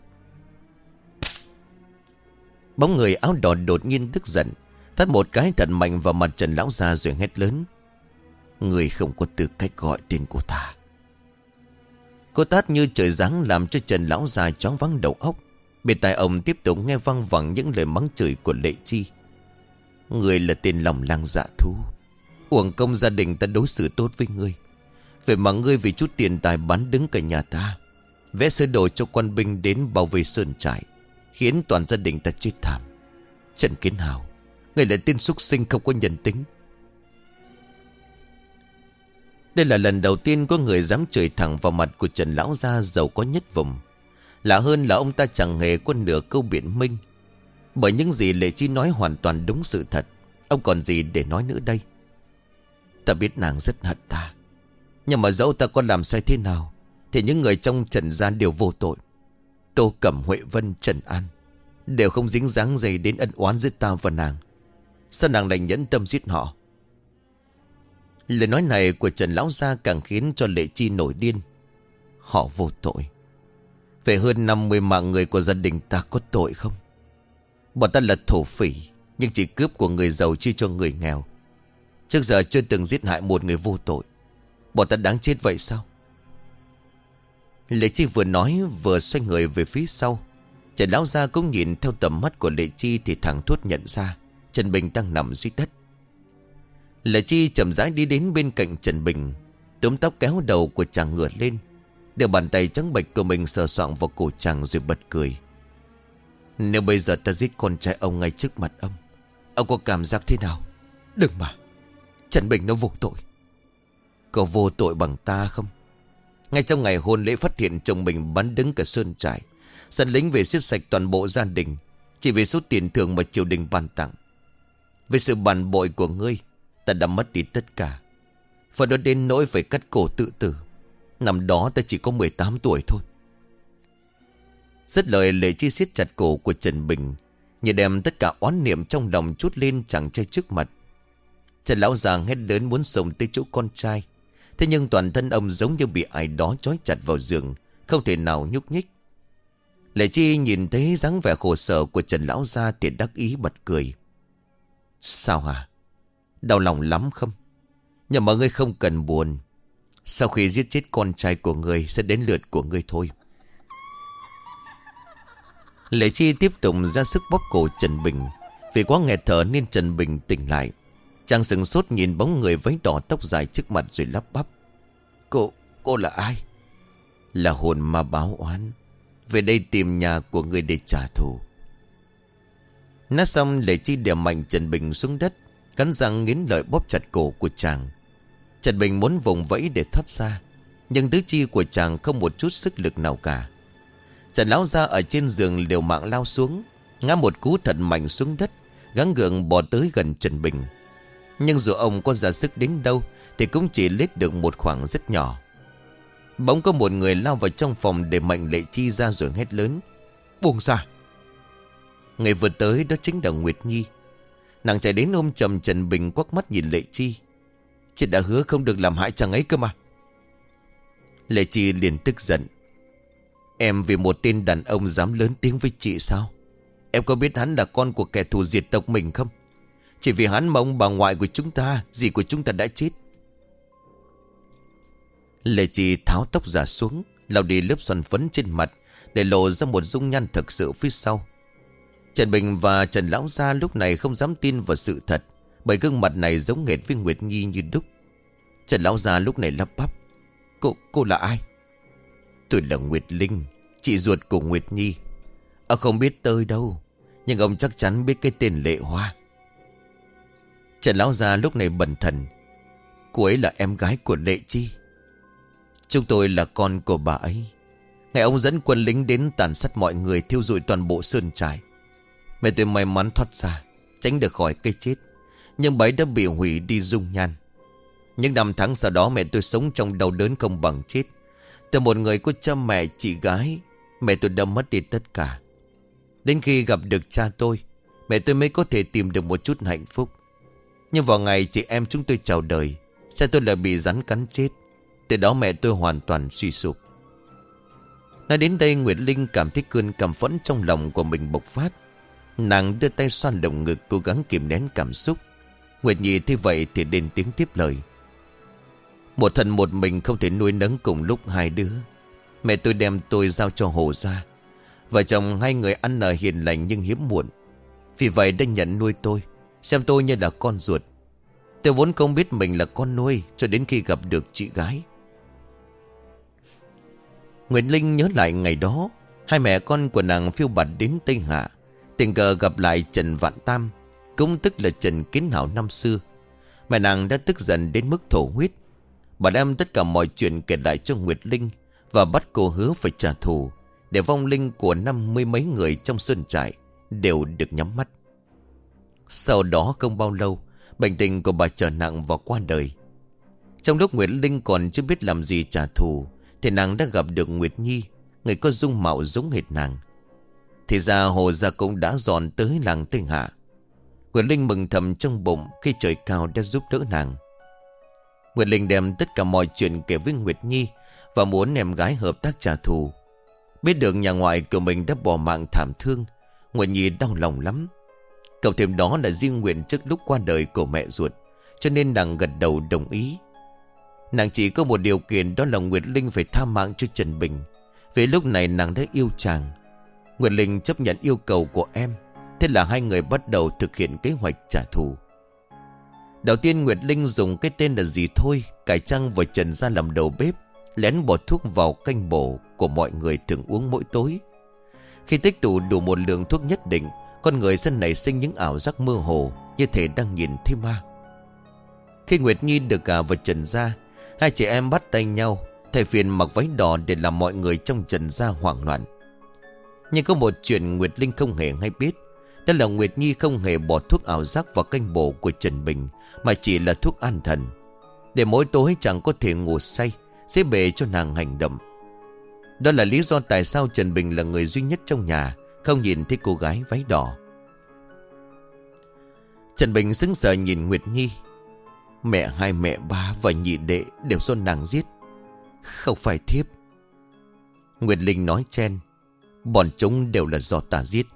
Bóng người áo đỏ đột nhiên tức giận Thắt một cái thật mạnh vào mặt Trần Lão Gia rồi hét lớn. Người không có tư cách gọi tên của ta. Cô tát như trời giáng làm cho Trần Lão Gia chóng vắng đầu óc. Bên tai ông tiếp tục nghe văng vẳng những lời mắng chửi của Lệ Chi. Người là tên lòng lang dạ thú. Uổng công gia đình ta đối xử tốt với ngươi. Vậy mà ngươi vì chút tiền tài bán đứng cả nhà ta Vẽ sơ đồ cho quân binh đến bảo vệ sơn trại, Khiến toàn gia đình ta chết thảm. Trần Kiến Hào, Người là tên xuất sinh không có nhân tính. Đây là lần đầu tiên có người dám chửi thẳng vào mặt của Trần Lão Gia giàu có nhất vùng. Lạ hơn là ông ta chẳng hề có nửa câu biện minh. Bởi những gì Lệ Chi nói hoàn toàn đúng sự thật. Ông còn gì để nói nữa đây? Ta biết nàng rất hận ta. Nhưng mà dẫu ta có làm sai thế nào thì những người trong trần gian đều vô tội. Tô Cẩm, Huệ Vân, Trần An Đều không dính dáng gì đến ân oán giữa ta và nàng. Sao nàng lại nhẫn tâm giết họ? Lời nói này của Trần Lão Gia càng khiến cho Lệ Chi nổi điên. Họ vô tội. Về hơn 50 mạng người của gia đình ta có tội không? Bọn ta là thổ phỉ, Nhưng chỉ cướp của người giàu chi cho người nghèo. Trước giờ chưa từng giết hại một người vô tội. Bọn ta đáng chết vậy sao? Lệ Chi vừa nói, vừa xoay người về phía sau. Trần Lão Gia cũng nhìn theo tầm mắt của Lệ Chi Thì thằng thốt nhận ra, Trần Bình đang nằm dưới đất. Lệ Chi chậm rãi đi đến bên cạnh Trần Bình, Túm tóc kéo đầu của chàng ngửa lên, Đưa bàn tay trắng bệch của mình sờ soạng vào cổ chàng rồi bật cười. Nếu bây giờ ta giết con trai ông ngay trước mặt ông Ông có cảm giác thế nào? Đừng mà, Trần Bình nó vô tội. Có vô tội bằng ta không? Ngay trong ngày hôn lễ phát hiện chồng mình bắn đứng cả sơn trại. Sân lính về siết sạch toàn bộ gia đình, Chỉ vì số tiền thưởng mà triều đình ban tặng. Vì sự bàn bội của ngươi, Ta đã mất đi tất cả. Phải đó đến nỗi phải cắt cổ tự tử. Năm đó ta chỉ có 18 tuổi thôi. Rất lời lệ chi siết chặt cổ của Trần Bình, Như đem tất cả oán niệm trong lòng chút lên chàng trai trước mặt. Trần Lão già hét lớn muốn sống tới chỗ con trai Thế nhưng toàn thân ông giống như bị ai đó trói chặt vào giường, Không thể nào nhúc nhích Lệ Chi nhìn thấy dáng vẻ khổ sở của Trần Lão Gia thì đắc ý bật cười. Sao hả? Đau lòng lắm không? Nhưng mà ngươi không cần buồn. Sau khi giết chết con trai của ngươi sẽ đến lượt của ngươi thôi. Lệ Chi tiếp tục ra sức bóp cổ Trần Bình. Vì quá nghẹt thở nên Trần Bình tỉnh lại. Chàng sừng sốt nhìn bóng người váy đỏ tóc dài trước mặt rồi lắp bắp. Cô, cô là ai? Là hồn ma báo oán. Về đây tìm nhà của người để trả thù Nói xong Lệ Chi đè mạnh Trần Bình xuống đất Cắn răng nghiến lợi bóp chặt cổ của chàng Trần Bình muốn vùng vẫy để thoát ra Nhưng tứ chi của chàng không một chút sức lực nào cả Trần Lão ra ở trên giường liều mạng lao xuống Ngã một cú thật mạnh xuống đất Gắng gượng bò tới gần Trần Bình nhưng dù ông có ra sức đến đâu, Thì cũng chỉ lết được một khoảng rất nhỏ Bỗng có một người lao vào trong phòng để mạnh lệ chi ra rồi hét lớn. Buông ra. Người vừa tới đó chính là Nguyệt Nhi. Nàng chạy đến ôm chầm Trần Bình quắc mắt nhìn lệ chi. Chị đã hứa không được làm hại chàng ấy cơ mà. Lệ chi liền tức giận. Em vì một tên đàn ông dám lớn tiếng với chị sao Em có biết hắn là con của kẻ thù diệt tộc mình không chỉ vì hắn mong bà ngoại của chúng ta Dì của chúng ta đã chết. Lệ chị tháo tóc giả xuống lau đi lớp xoăn phấn trên mặt Để lộ ra một dung nhan thực sự phía sau. Trần Bình và Trần Lão Gia lúc này không dám tin vào sự thật Bởi gương mặt này giống nghệt với Nguyệt Nhi như đúc. Trần Lão Gia lúc này lắp bắp Cô, cô là ai? Tôi là Nguyệt Linh Chị ruột của Nguyệt Nhi. Ông không biết tôi đâu Nhưng ông chắc chắn biết cái tên Lệ Hoa. Trần Lão Gia lúc này bẩn thần. Cô ấy là em gái của Lệ Chi. Chúng tôi là con của bà ấy. Ngày ông dẫn quân lính đến tàn sát mọi người, Thiêu dụi toàn bộ sơn trại. Mẹ tôi may mắn thoát ra, Tránh được khỏi cây chết. Nhưng bà ấy đã bị hủy đi dung nhan. Những năm tháng sau đó mẹ tôi sống trong đau đớn không bằng chết. Từ một người có cha mẹ, chị gái, Mẹ tôi đã mất đi tất cả. Đến khi gặp được cha tôi, Mẹ tôi mới có thể tìm được một chút hạnh phúc. Nhưng vào ngày chị em chúng tôi chào đời, Cha tôi lại bị rắn cắn chết. Từ đó mẹ tôi hoàn toàn suy sụp. Nói đến đây, Nguyệt Linh cảm thấy cơn cảm phẫn trong lòng của mình bộc phát. Nàng đưa tay xoan lồng ngực, cố gắng kìm nén cảm xúc. Nguyệt Nhi thấy vậy thì đền tiếng tiếp lời. Một thần một mình không thể nuôi nấng cùng lúc hai đứa. Mẹ tôi đem tôi giao cho Hồ ra Vợ chồng hai người ăn ở hiền lành nhưng hiếm muộn. Vì vậy đã nhận nuôi tôi. Xem tôi như là con ruột. Tôi vốn không biết mình là con nuôi Cho đến khi gặp được chị gái. Nguyễn Linh nhớ lại ngày đó, Hai mẹ con của nàng phiêu bạt đến Tây Hạ, Tình cờ gặp lại Trần Vạn Tam, Cũng tức là Trần Kiến Hảo năm xưa. Mẹ nàng đã tức giận đến mức thổ huyết. Bà đem tất cả mọi chuyện kể lại cho Nguyệt Linh Và bắt cô hứa phải trả thù Để vong linh của năm mươi mấy người trong sơn trại Đều được nhắm mắt. Sau đó không bao lâu, Bệnh tình của bà trở nặng và qua đời. Trong lúc Nguyệt Linh còn chưa biết làm gì trả thù, Thì nàng đã gặp được Nguyệt Nhi, Người có dung mạo giống hệt nàng. Thì ra Hồ Gia cũng đã dọn tới làng Tây Hạ. Nguyệt Linh mừng thầm trong bụng Khi trời cao đã giúp đỡ nàng. Nguyệt Linh đem tất cả mọi chuyện kể với Nguyệt Nhi Và muốn em gái hợp tác trả thù. Biết được nhà ngoại của mình đã bỏ mạng thảm thương, Nguyệt Nhi đau lòng lắm. Cậu thêm đó là riêng nguyện trước lúc qua đời của mẹ ruột, Cho nên nàng gật đầu đồng ý. Nàng chỉ có một điều kiện, Đó là Nguyệt Linh phải tha mạng cho Trần Bình. Vì lúc này nàng đã yêu chàng. Nguyệt Linh chấp nhận yêu cầu của em, Thế là hai người bắt đầu thực hiện kế hoạch trả thù. Đầu tiên Nguyệt Linh dùng cái tên là gì thôi, Cải trang vào trần ra làm đầu bếp, Lén bỏ thuốc vào canh bổ Của mọi người thường uống mỗi tối. Khi tích tụ đủ một lượng thuốc nhất định con người dân này sinh những ảo giác mơ hồ Như thể đang nhìn thấy ma. Khi Nguyệt Nhi được gà vào trần ra, Hai chị em bắt tay nhau, Thầy phiền mặc váy đỏ để làm mọi người trong trần ra hoảng loạn. Nhưng có một chuyện Nguyệt Linh không hề hay biết, Đó là Nguyệt Nhi không hề bỏ thuốc ảo giác vào canh bổ của Trần Bình, Mà chỉ là thuốc an thần. Để mỗi tối chẳng có thể ngủ say, Sẽ bề cho nàng hành động. Đó là lý do tại sao Trần Bình là người duy nhất trong nhà. Không nhìn thấy cô gái váy đỏ. Trần Bình sững sờ nhìn Nguyệt Nhi. Mẹ hai, mẹ ba và nhị đệ đều do nàng giết. Không phải thiếp. Nguyệt Linh nói chen. Bọn chúng đều là do ta giết.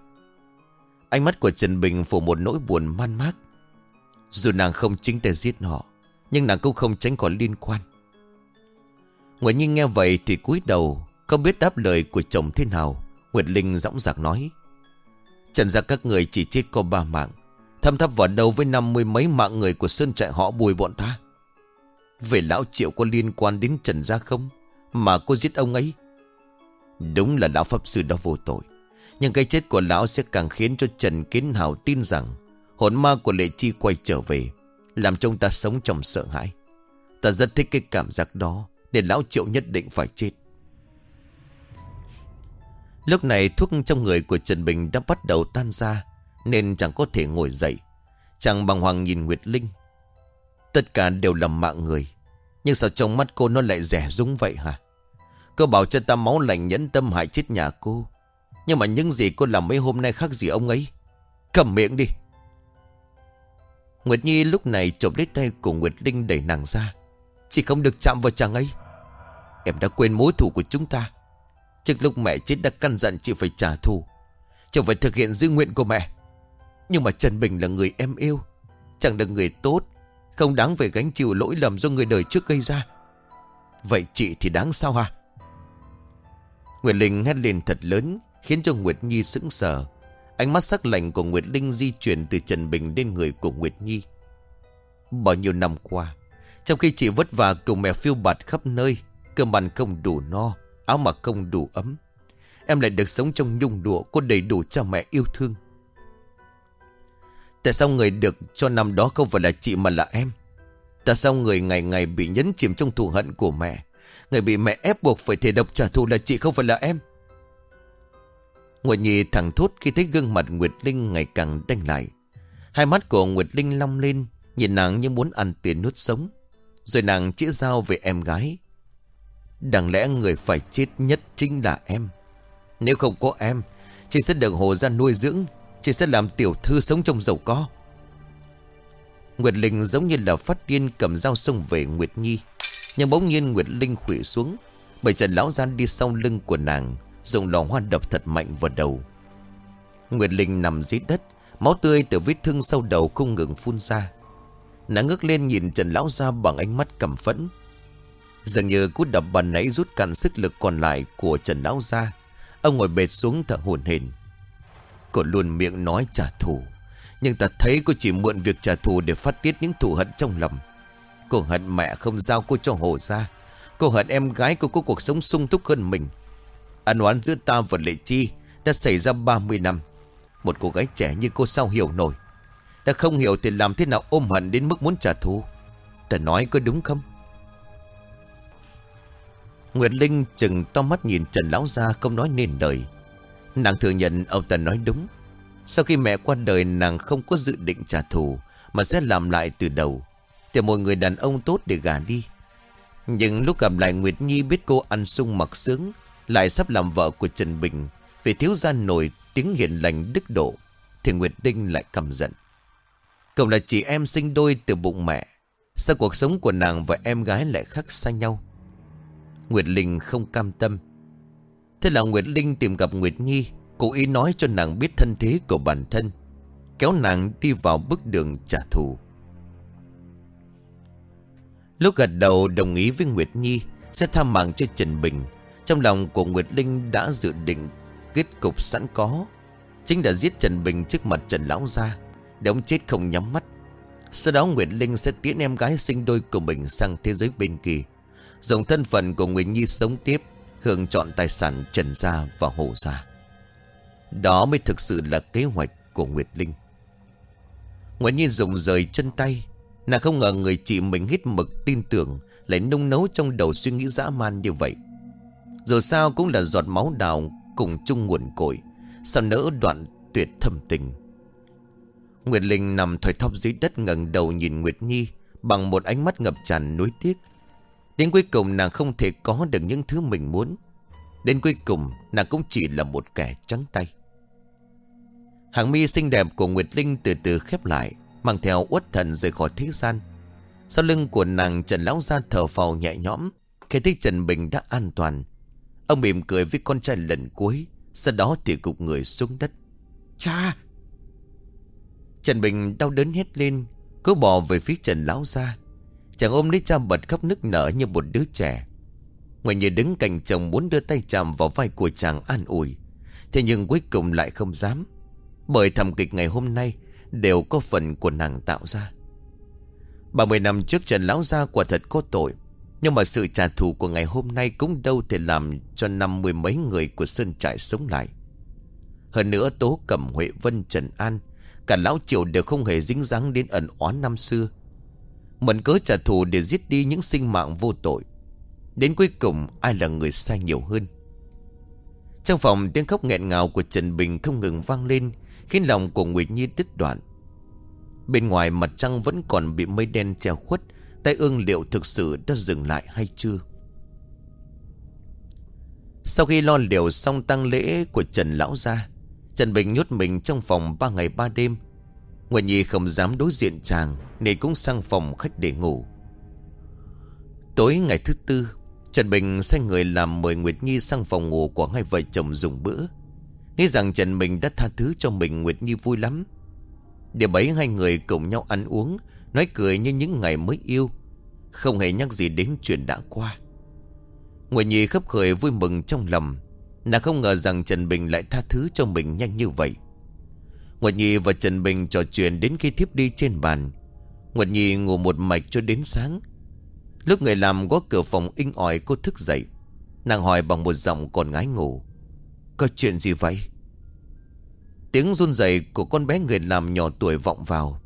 Ánh mắt của Trần Bình phủ một nỗi buồn man mác. Dù nàng không chính tay giết họ, Nhưng nàng cũng không tránh khỏi liên quan. Nguyễn Nhi nghe vậy thì cúi đầu, Không biết đáp lời của chồng thế nào. Nguyệt Linh dõng dạc nói. Trần ra các người chỉ chết có ba mạng, Thâm thấp vào đầu với năm mươi mấy mạng người của Sơn trại họ bùi bọn ta? Về lão triệu có liên quan đến Trần gia không? Mà cô giết ông ấy? Đúng là lão pháp sư đó vô tội. Nhưng cái chết của lão sẽ càng khiến cho Trần Kiến Hào tin rằng Hồn ma của Lệ Chi quay trở về, Làm chúng ta sống trong sợ hãi. Ta rất thích cái cảm giác đó, Nên lão triệu nhất định phải chết. Lúc này thuốc trong người của Trần Bình đã bắt đầu tan ra, Nên chẳng có thể ngồi dậy. Chàng bằng hoàng nhìn Nguyệt Linh. Tất cả đều là mạng người, Nhưng sao trong mắt cô nó lại rẻ rúng vậy hả? Cô bảo cho ta máu lạnh nhẫn tâm hại chết nhà cô. Nhưng mà những gì cô làm mấy hôm nay khác gì ông ấy? Cầm miệng đi. Nguyệt Nhi lúc này chộp lấy tay của Nguyệt Linh đẩy nàng ra. Chỉ không được chạm vào chàng ấy. Em đã quên mối thù của chúng ta. Trước lúc mẹ chết đã căn dặn chị phải trả thù. Chẳng phải thực hiện dư nguyện của mẹ. Nhưng mà Trần Bình là người em yêu. Chẳng được người tốt, Không đáng về gánh chịu lỗi lầm do người đời trước gây ra. Vậy chị thì đáng sao hả? Nguyệt Linh hét lên thật lớn, Khiến cho Nguyệt Nhi sững sờ. Ánh mắt sắc lạnh của Nguyệt Linh di chuyển từ Trần Bình đến người của Nguyệt Nhi. Bao nhiêu năm qua, Trong khi chị vất vả cùng mẹ phiêu bạt khắp nơi, Cơm ăn không đủ no Áo mặc không đủ ấm. Em lại được sống trong nhung đụa Có đầy đủ cha mẹ yêu thương. Tại sao người được cho năm đó không phải là chị mà là em? Tại sao người ngày ngày bị nhấn chìm trong thù hận của mẹ? Người bị mẹ ép buộc phải thể độc trả thù là chị không phải là em? Nguyệt Nhi thẳng thốt khi thấy gương mặt Nguyệt Linh ngày càng đanh lại. Hai mắt của Nguyệt Linh long lên, Nhìn nàng như muốn ăn tiền nuốt sống. Rồi nàng chĩa dao về em gái. Đáng lẽ người phải chết nhất chính là em. Nếu không có em, Chị sẽ được hồ ra nuôi dưỡng, Chị sẽ làm tiểu thư sống trong giàu có. Nguyệt Linh giống như là phát điên cầm dao xông về Nguyệt Nhi, Nhưng bỗng nhiên Nguyệt Linh khủy xuống, Bởi Trần Lão Gian đi sau lưng của nàng, Dùng lò hoa đập thật mạnh vào đầu. Nguyệt Linh nằm dưới đất, Máu tươi từ vết thương sau đầu không ngừng phun ra. Nàng ngước lên nhìn Trần Lão ra bằng ánh mắt cầm phẫn. Dường như cú đập bàn nãy rút cạn sức lực còn lại của Trần Lão ra Ông ngồi bệt xuống thở hồn hển. Cô luôn miệng nói trả thù. Nhưng ta thấy cô chỉ mượn việc trả thù để phát tiết những thù hận trong lòng. Cô hận mẹ không giao cô cho hồ ra Cô hận em gái cô có cuộc sống sung túc hơn mình. Ăn oán giữa ta và Lệ Chi Đã xảy ra 30 năm. Một cô gái trẻ như cô sao hiểu nổi? Đã không hiểu thì làm thế nào ôm hận đến mức muốn trả thù? Ta nói có đúng không? Nguyệt Linh chừng to mắt nhìn Trần Lão Gia không nói nên lời. Nàng thừa nhận ông ta nói đúng. Sau khi mẹ qua đời, nàng không có dự định trả thù, Mà sẽ làm lại từ đầu. Tìm một người đàn ông tốt để gả đi. Nhưng lúc gặp lại Nguyệt Nhi biết cô ăn sung mặc sướng, Lại sắp làm vợ của Trần Bình, Vì thiếu gia nổi tiếng hiền lành đức độ, Thì Nguyệt Đinh lại căm giận. Cậu là chị em sinh đôi từ bụng mẹ. Sao cuộc sống của nàng và em gái lại khác xa nhau? Nguyệt Linh không cam tâm. Thế là Nguyệt Linh tìm gặp Nguyệt Nhi, Cố ý nói cho nàng biết thân thế của bản thân, Kéo nàng đi vào bước đường trả thù. Lúc gật đầu đồng ý với Nguyệt Nhi, Sẽ tha mạng cho Trần Bình. Trong lòng của Nguyệt Linh đã dự định, Kết cục sẵn có. Chính đã giết Trần Bình trước mặt Trần Lão Gia, Để ông chết không nhắm mắt. Sau đó Nguyệt Linh sẽ tiễn em gái sinh đôi của mình sang thế giới bên kia. Dùng thân phận của Nguyệt Nhi sống tiếp, Hưởng chọn tài sản Trần Gia và Hồ Gia. Đó mới thực sự là kế hoạch của Nguyệt Linh. Nguyễn Nhi dùng rời chân tay, Nàng không ngờ người chị mình hít mực tin tưởng, Lại nung nấu trong đầu suy nghĩ dã man như vậy. Dù sao cũng là giọt máu đào Cùng chung nguồn cội, Sao nỡ đoạn tuyệt thầm tình. Nguyệt Linh nằm thoi thóp dưới đất ngẩng đầu nhìn Nguyệt Nhi Bằng một ánh mắt ngập tràn nuối tiếc. Đến cuối cùng nàng không thể có được những thứ mình muốn. Đến cuối cùng nàng cũng chỉ là một kẻ trắng tay. Hàng mi xinh đẹp của Nguyệt Linh từ từ khép lại Mang theo uất thần rời khỏi thế gian. Sau lưng của nàng Trần Lão ra thở phào nhẹ nhõm Khi thấy Trần Bình đã an toàn. Ông mỉm cười với con trai lần cuối Sau đó thì cục người xuống đất. Cha! Trần Bình đau đớn hét lên Cứ bỏ về phía Trần Lão ra Chàng ôm lấy cha bật khóc nức nở như một đứa trẻ. Ngoài như đứng cạnh chồng muốn đưa tay chạm vào vai của chàng an ủi. Thế nhưng cuối cùng lại không dám. Bởi thảm kịch ngày hôm nay Đều có phần của nàng tạo ra. 30 năm trước Trần Lão Gia quả thật có tội. Nhưng mà sự trả thù của ngày hôm nay Cũng đâu thể làm cho năm mươi mấy người của Sơn Trại sống lại. Hơn nữa Tố Cẩm, Huệ Vân, Trần An, Cả Lão Triều đều không hề dính dáng đến ẩn oán năm xưa. Mận cớ trả thù để giết đi những sinh mạng vô tội. Đến cuối cùng, ai là người sai nhiều hơn? Trong phòng, tiếng khóc nghẹn ngào của Trần Bình không ngừng vang lên, Khiến lòng của Nguyệt Nhi đứt đoạn. Bên ngoài, mặt trăng vẫn còn bị mây đen che khuất Tay ương liệu thực sự đã dừng lại hay chưa? Sau khi lo liệu xong tăng lễ của Trần Lão Gia, Trần Bình nhốt mình trong phòng ba ngày ba đêm Nguyệt Nhi không dám đối diện chàng, Nên cũng sang phòng khách để ngủ. Tối ngày thứ tư, Trần Bình sai người làm mời Nguyệt Nhi sang phòng ngủ của hai vợ chồng dùng bữa. Nghĩ rằng Trần Bình đã tha thứ cho mình, Nguyệt Nhi vui lắm. Để bấy hai người cùng nhau ăn uống, Nói cười như những ngày mới yêu. Không hề nhắc gì đến chuyện đã qua. Nguyệt Nhi khấp khởi vui mừng trong lòng. Nàng không ngờ rằng Trần Bình lại tha thứ cho mình nhanh như vậy. Nguyệt Nhi và Trần Bình trò chuyện đến khi thiếp đi trên bàn. Nguyệt Nhi ngủ một mạch cho đến sáng. Lúc người làm gõ cửa phòng inh ỏi, cô thức dậy. Nàng hỏi bằng một giọng còn ngái ngủ, Có chuyện gì vậy? Tiếng run rẩy của con bé người làm nhỏ tuổi vọng vào.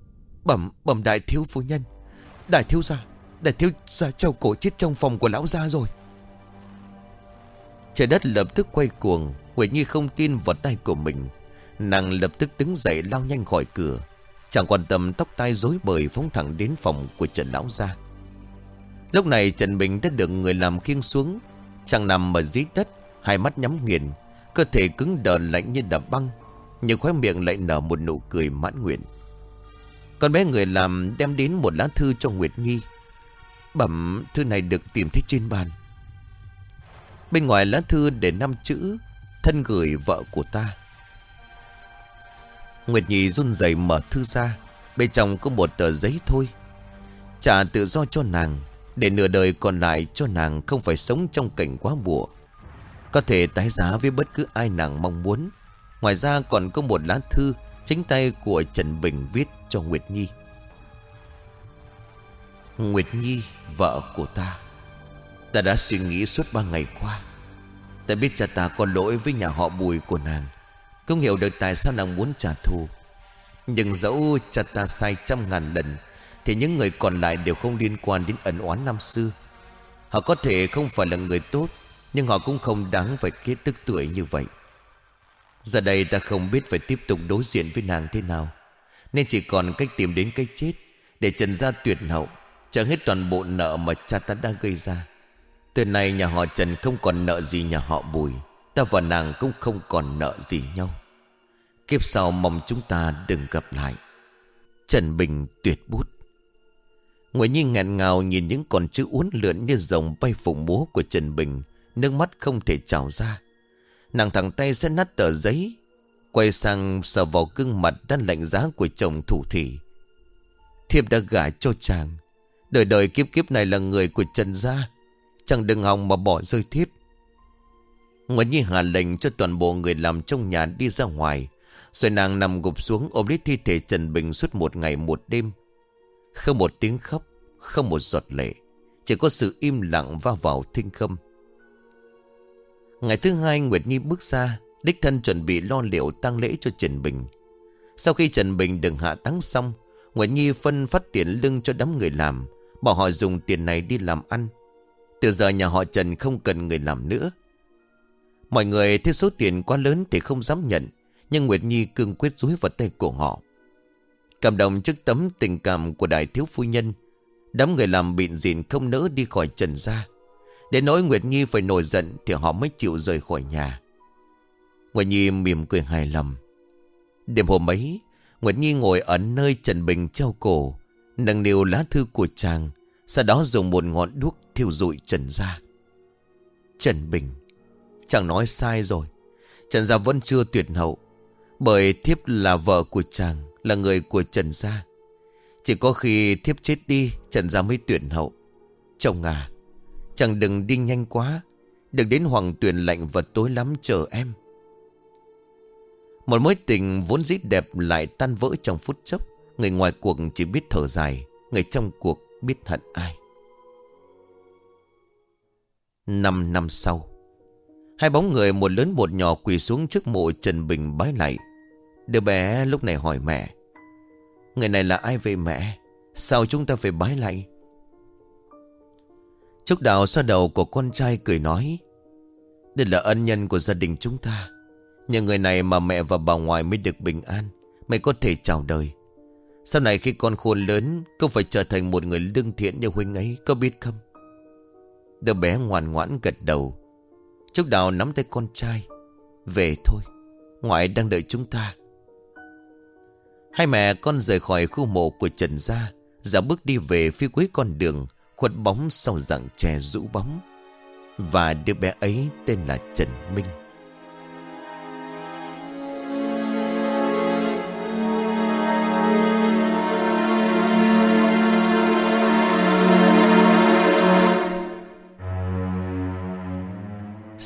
Bẩm bẩm đại thiếu phu nhân. Đại thiếu gia, Đại thiếu gia treo cổ chết trong phòng của lão gia rồi. Trời đất lập tức quay cuồng. Nguyệt Nhi không tin vào tay của mình. Nàng lập tức đứng dậy lao nhanh khỏi cửa, Chẳng quan tâm tóc tai rối bời phóng thẳng đến phòng của Trần Lão Gia. Lúc này Trần Bình đã được người làm khiêng xuống Chàng nằm ở dưới đất, Hai mắt nhắm nghiền, Cơ thể cứng đờ lạnh như đập băng, Nhưng khóe miệng lại nở một nụ cười mãn nguyện. Con bé người làm đem đến một lá thư cho Nguyệt nghi. Bẩm, thư này được tìm thấy trên bàn. Bên ngoài lá thư để năm chữ, Thân gửi vợ của ta. Nguyệt Nhi run rẩy mở thư ra. Bên trong có một tờ giấy thôi. Trả tự do cho nàng, Để nửa đời còn lại cho nàng Không phải sống trong cảnh quá bùa. Có thể tái giá với bất cứ ai nàng mong muốn. Ngoài ra còn có một lá thư, Chính tay của Trần Bình viết cho Nguyệt Nhi. Nguyệt Nhi, vợ của ta Ta đã suy nghĩ suốt ba ngày qua. Ta biết cha ta có lỗi với nhà họ bùi của nàng. Không hiểu được tại sao nàng muốn trả thù. Nhưng dẫu cha ta sai trăm ngàn lần, Thì những người còn lại đều không liên quan đến ẩn oán năm xưa Họ có thể không phải là người tốt, Nhưng họ cũng không đáng phải kết tức tuổi như vậy. Giờ đây ta không biết phải tiếp tục đối diện với nàng thế nào, Nên chỉ còn cách tìm đến cái chết Để trần ra tuyệt hậu, Trả hết toàn bộ nợ mà cha ta đã gây ra. Từ nay nhà họ Trần không còn nợ gì nhà họ Bùi. Ta và nàng cũng không còn nợ gì nhau. Kiếp sau mong chúng ta đừng gặp lại. Trần Bình tuyệt bút. Nguyễn Nhi nghẹn ngào nhìn những con chữ uốn lượn như rồng bay phụng múa của Trần Bình, Nước mắt không thể trào ra. Nàng thẳng tay sẽ nát tờ giấy, Quay sang sờ vào gương mặt đang lạnh giá của chồng thủ thị Thiệp đã gả cho chàng. Đời đời kiếp kiếp này là người của Trần Gia. Chẳng đừng hòng mà bỏ rơi thiếp. Nguyễn Nhi hạ lệnh cho toàn bộ người làm trong nhà đi ra ngoài. Rồi nàng nằm gục xuống ôm lấy thi thể Trần Bình suốt một ngày một đêm. Không một tiếng khóc, Không một giọt lệ. Chỉ có sự im lặng va vào thinh khâm. Ngày thứ hai, Nguyệt Nhi bước ra, Đích thân chuẩn bị lo liệu tang lễ cho Trần Bình. Sau khi Trần Bình được hạ táng xong, Nguyệt Nhi phân phát tiền lương cho đám người làm, Bảo họ dùng tiền này đi làm ăn. Từ giờ nhà họ Trần không cần người làm nữa. Mọi người thấy số tiền quá lớn thì không dám nhận, Nhưng Nguyệt Nhi cương quyết rúi vào tay của họ. Cảm động trước tấm tình cảm của đại thiếu phu nhân, Đám người làm bịn dịn không nỡ đi khỏi Trần ra Để nói Nguyệt Nhi phải nổi giận Thì họ mới chịu rời khỏi nhà. Nguyệt Nhi mỉm cười hài lòng. Đêm hôm ấy, Nguyệt Nhi ngồi ở nơi Trần Bình treo cổ, Nâng niu lá thư của chàng, Sau đó dùng một ngọn đuốc thiêu rụi Trần Gia. Trần Bình. Chàng nói sai rồi. Trần Gia vẫn chưa tuyệt hậu, Bởi thiếp là vợ của chàng, Là người của Trần Gia. Chỉ có khi thiếp chết đi, Trần Gia mới tuyệt hậu. Chồng à Chàng đừng đi nhanh quá, Đừng đến hoàng tuyển lạnh và tối lắm chờ em. Một mối tình vốn dĩ đẹp lại tan vỡ trong phút chốc. Người ngoài cuộc chỉ biết thở dài, Người trong cuộc biết hận ai. Năm năm sau Hai bóng người, một lớn một nhỏ, quỳ xuống trước mộ Trần Bình bái lạy. Đứa bé lúc này hỏi mẹ, Người này là ai vậy mẹ? Sao chúng ta phải bái lạy? Trúc Đào xoa đầu của con trai cười nói, Đây là ân nhân của gia đình chúng ta. Nhờ người này mà mẹ và bà ngoại mới được bình an Mày có thể chào đời. Sau này khi con khôn lớn Cô phải trở thành một người lương thiện như huynh ấy, Có biết không? Đứa bé ngoan ngoãn gật đầu. Trúc Đào nắm tay con trai. Về thôi, Ngoại đang đợi chúng ta. Hai mẹ con rời khỏi khu mộ của Trần Gia Giả bước đi về phía cuối con đường, Khuất bóng sau rặng tre rũ bóng. Và đứa bé ấy tên là Trần Minh.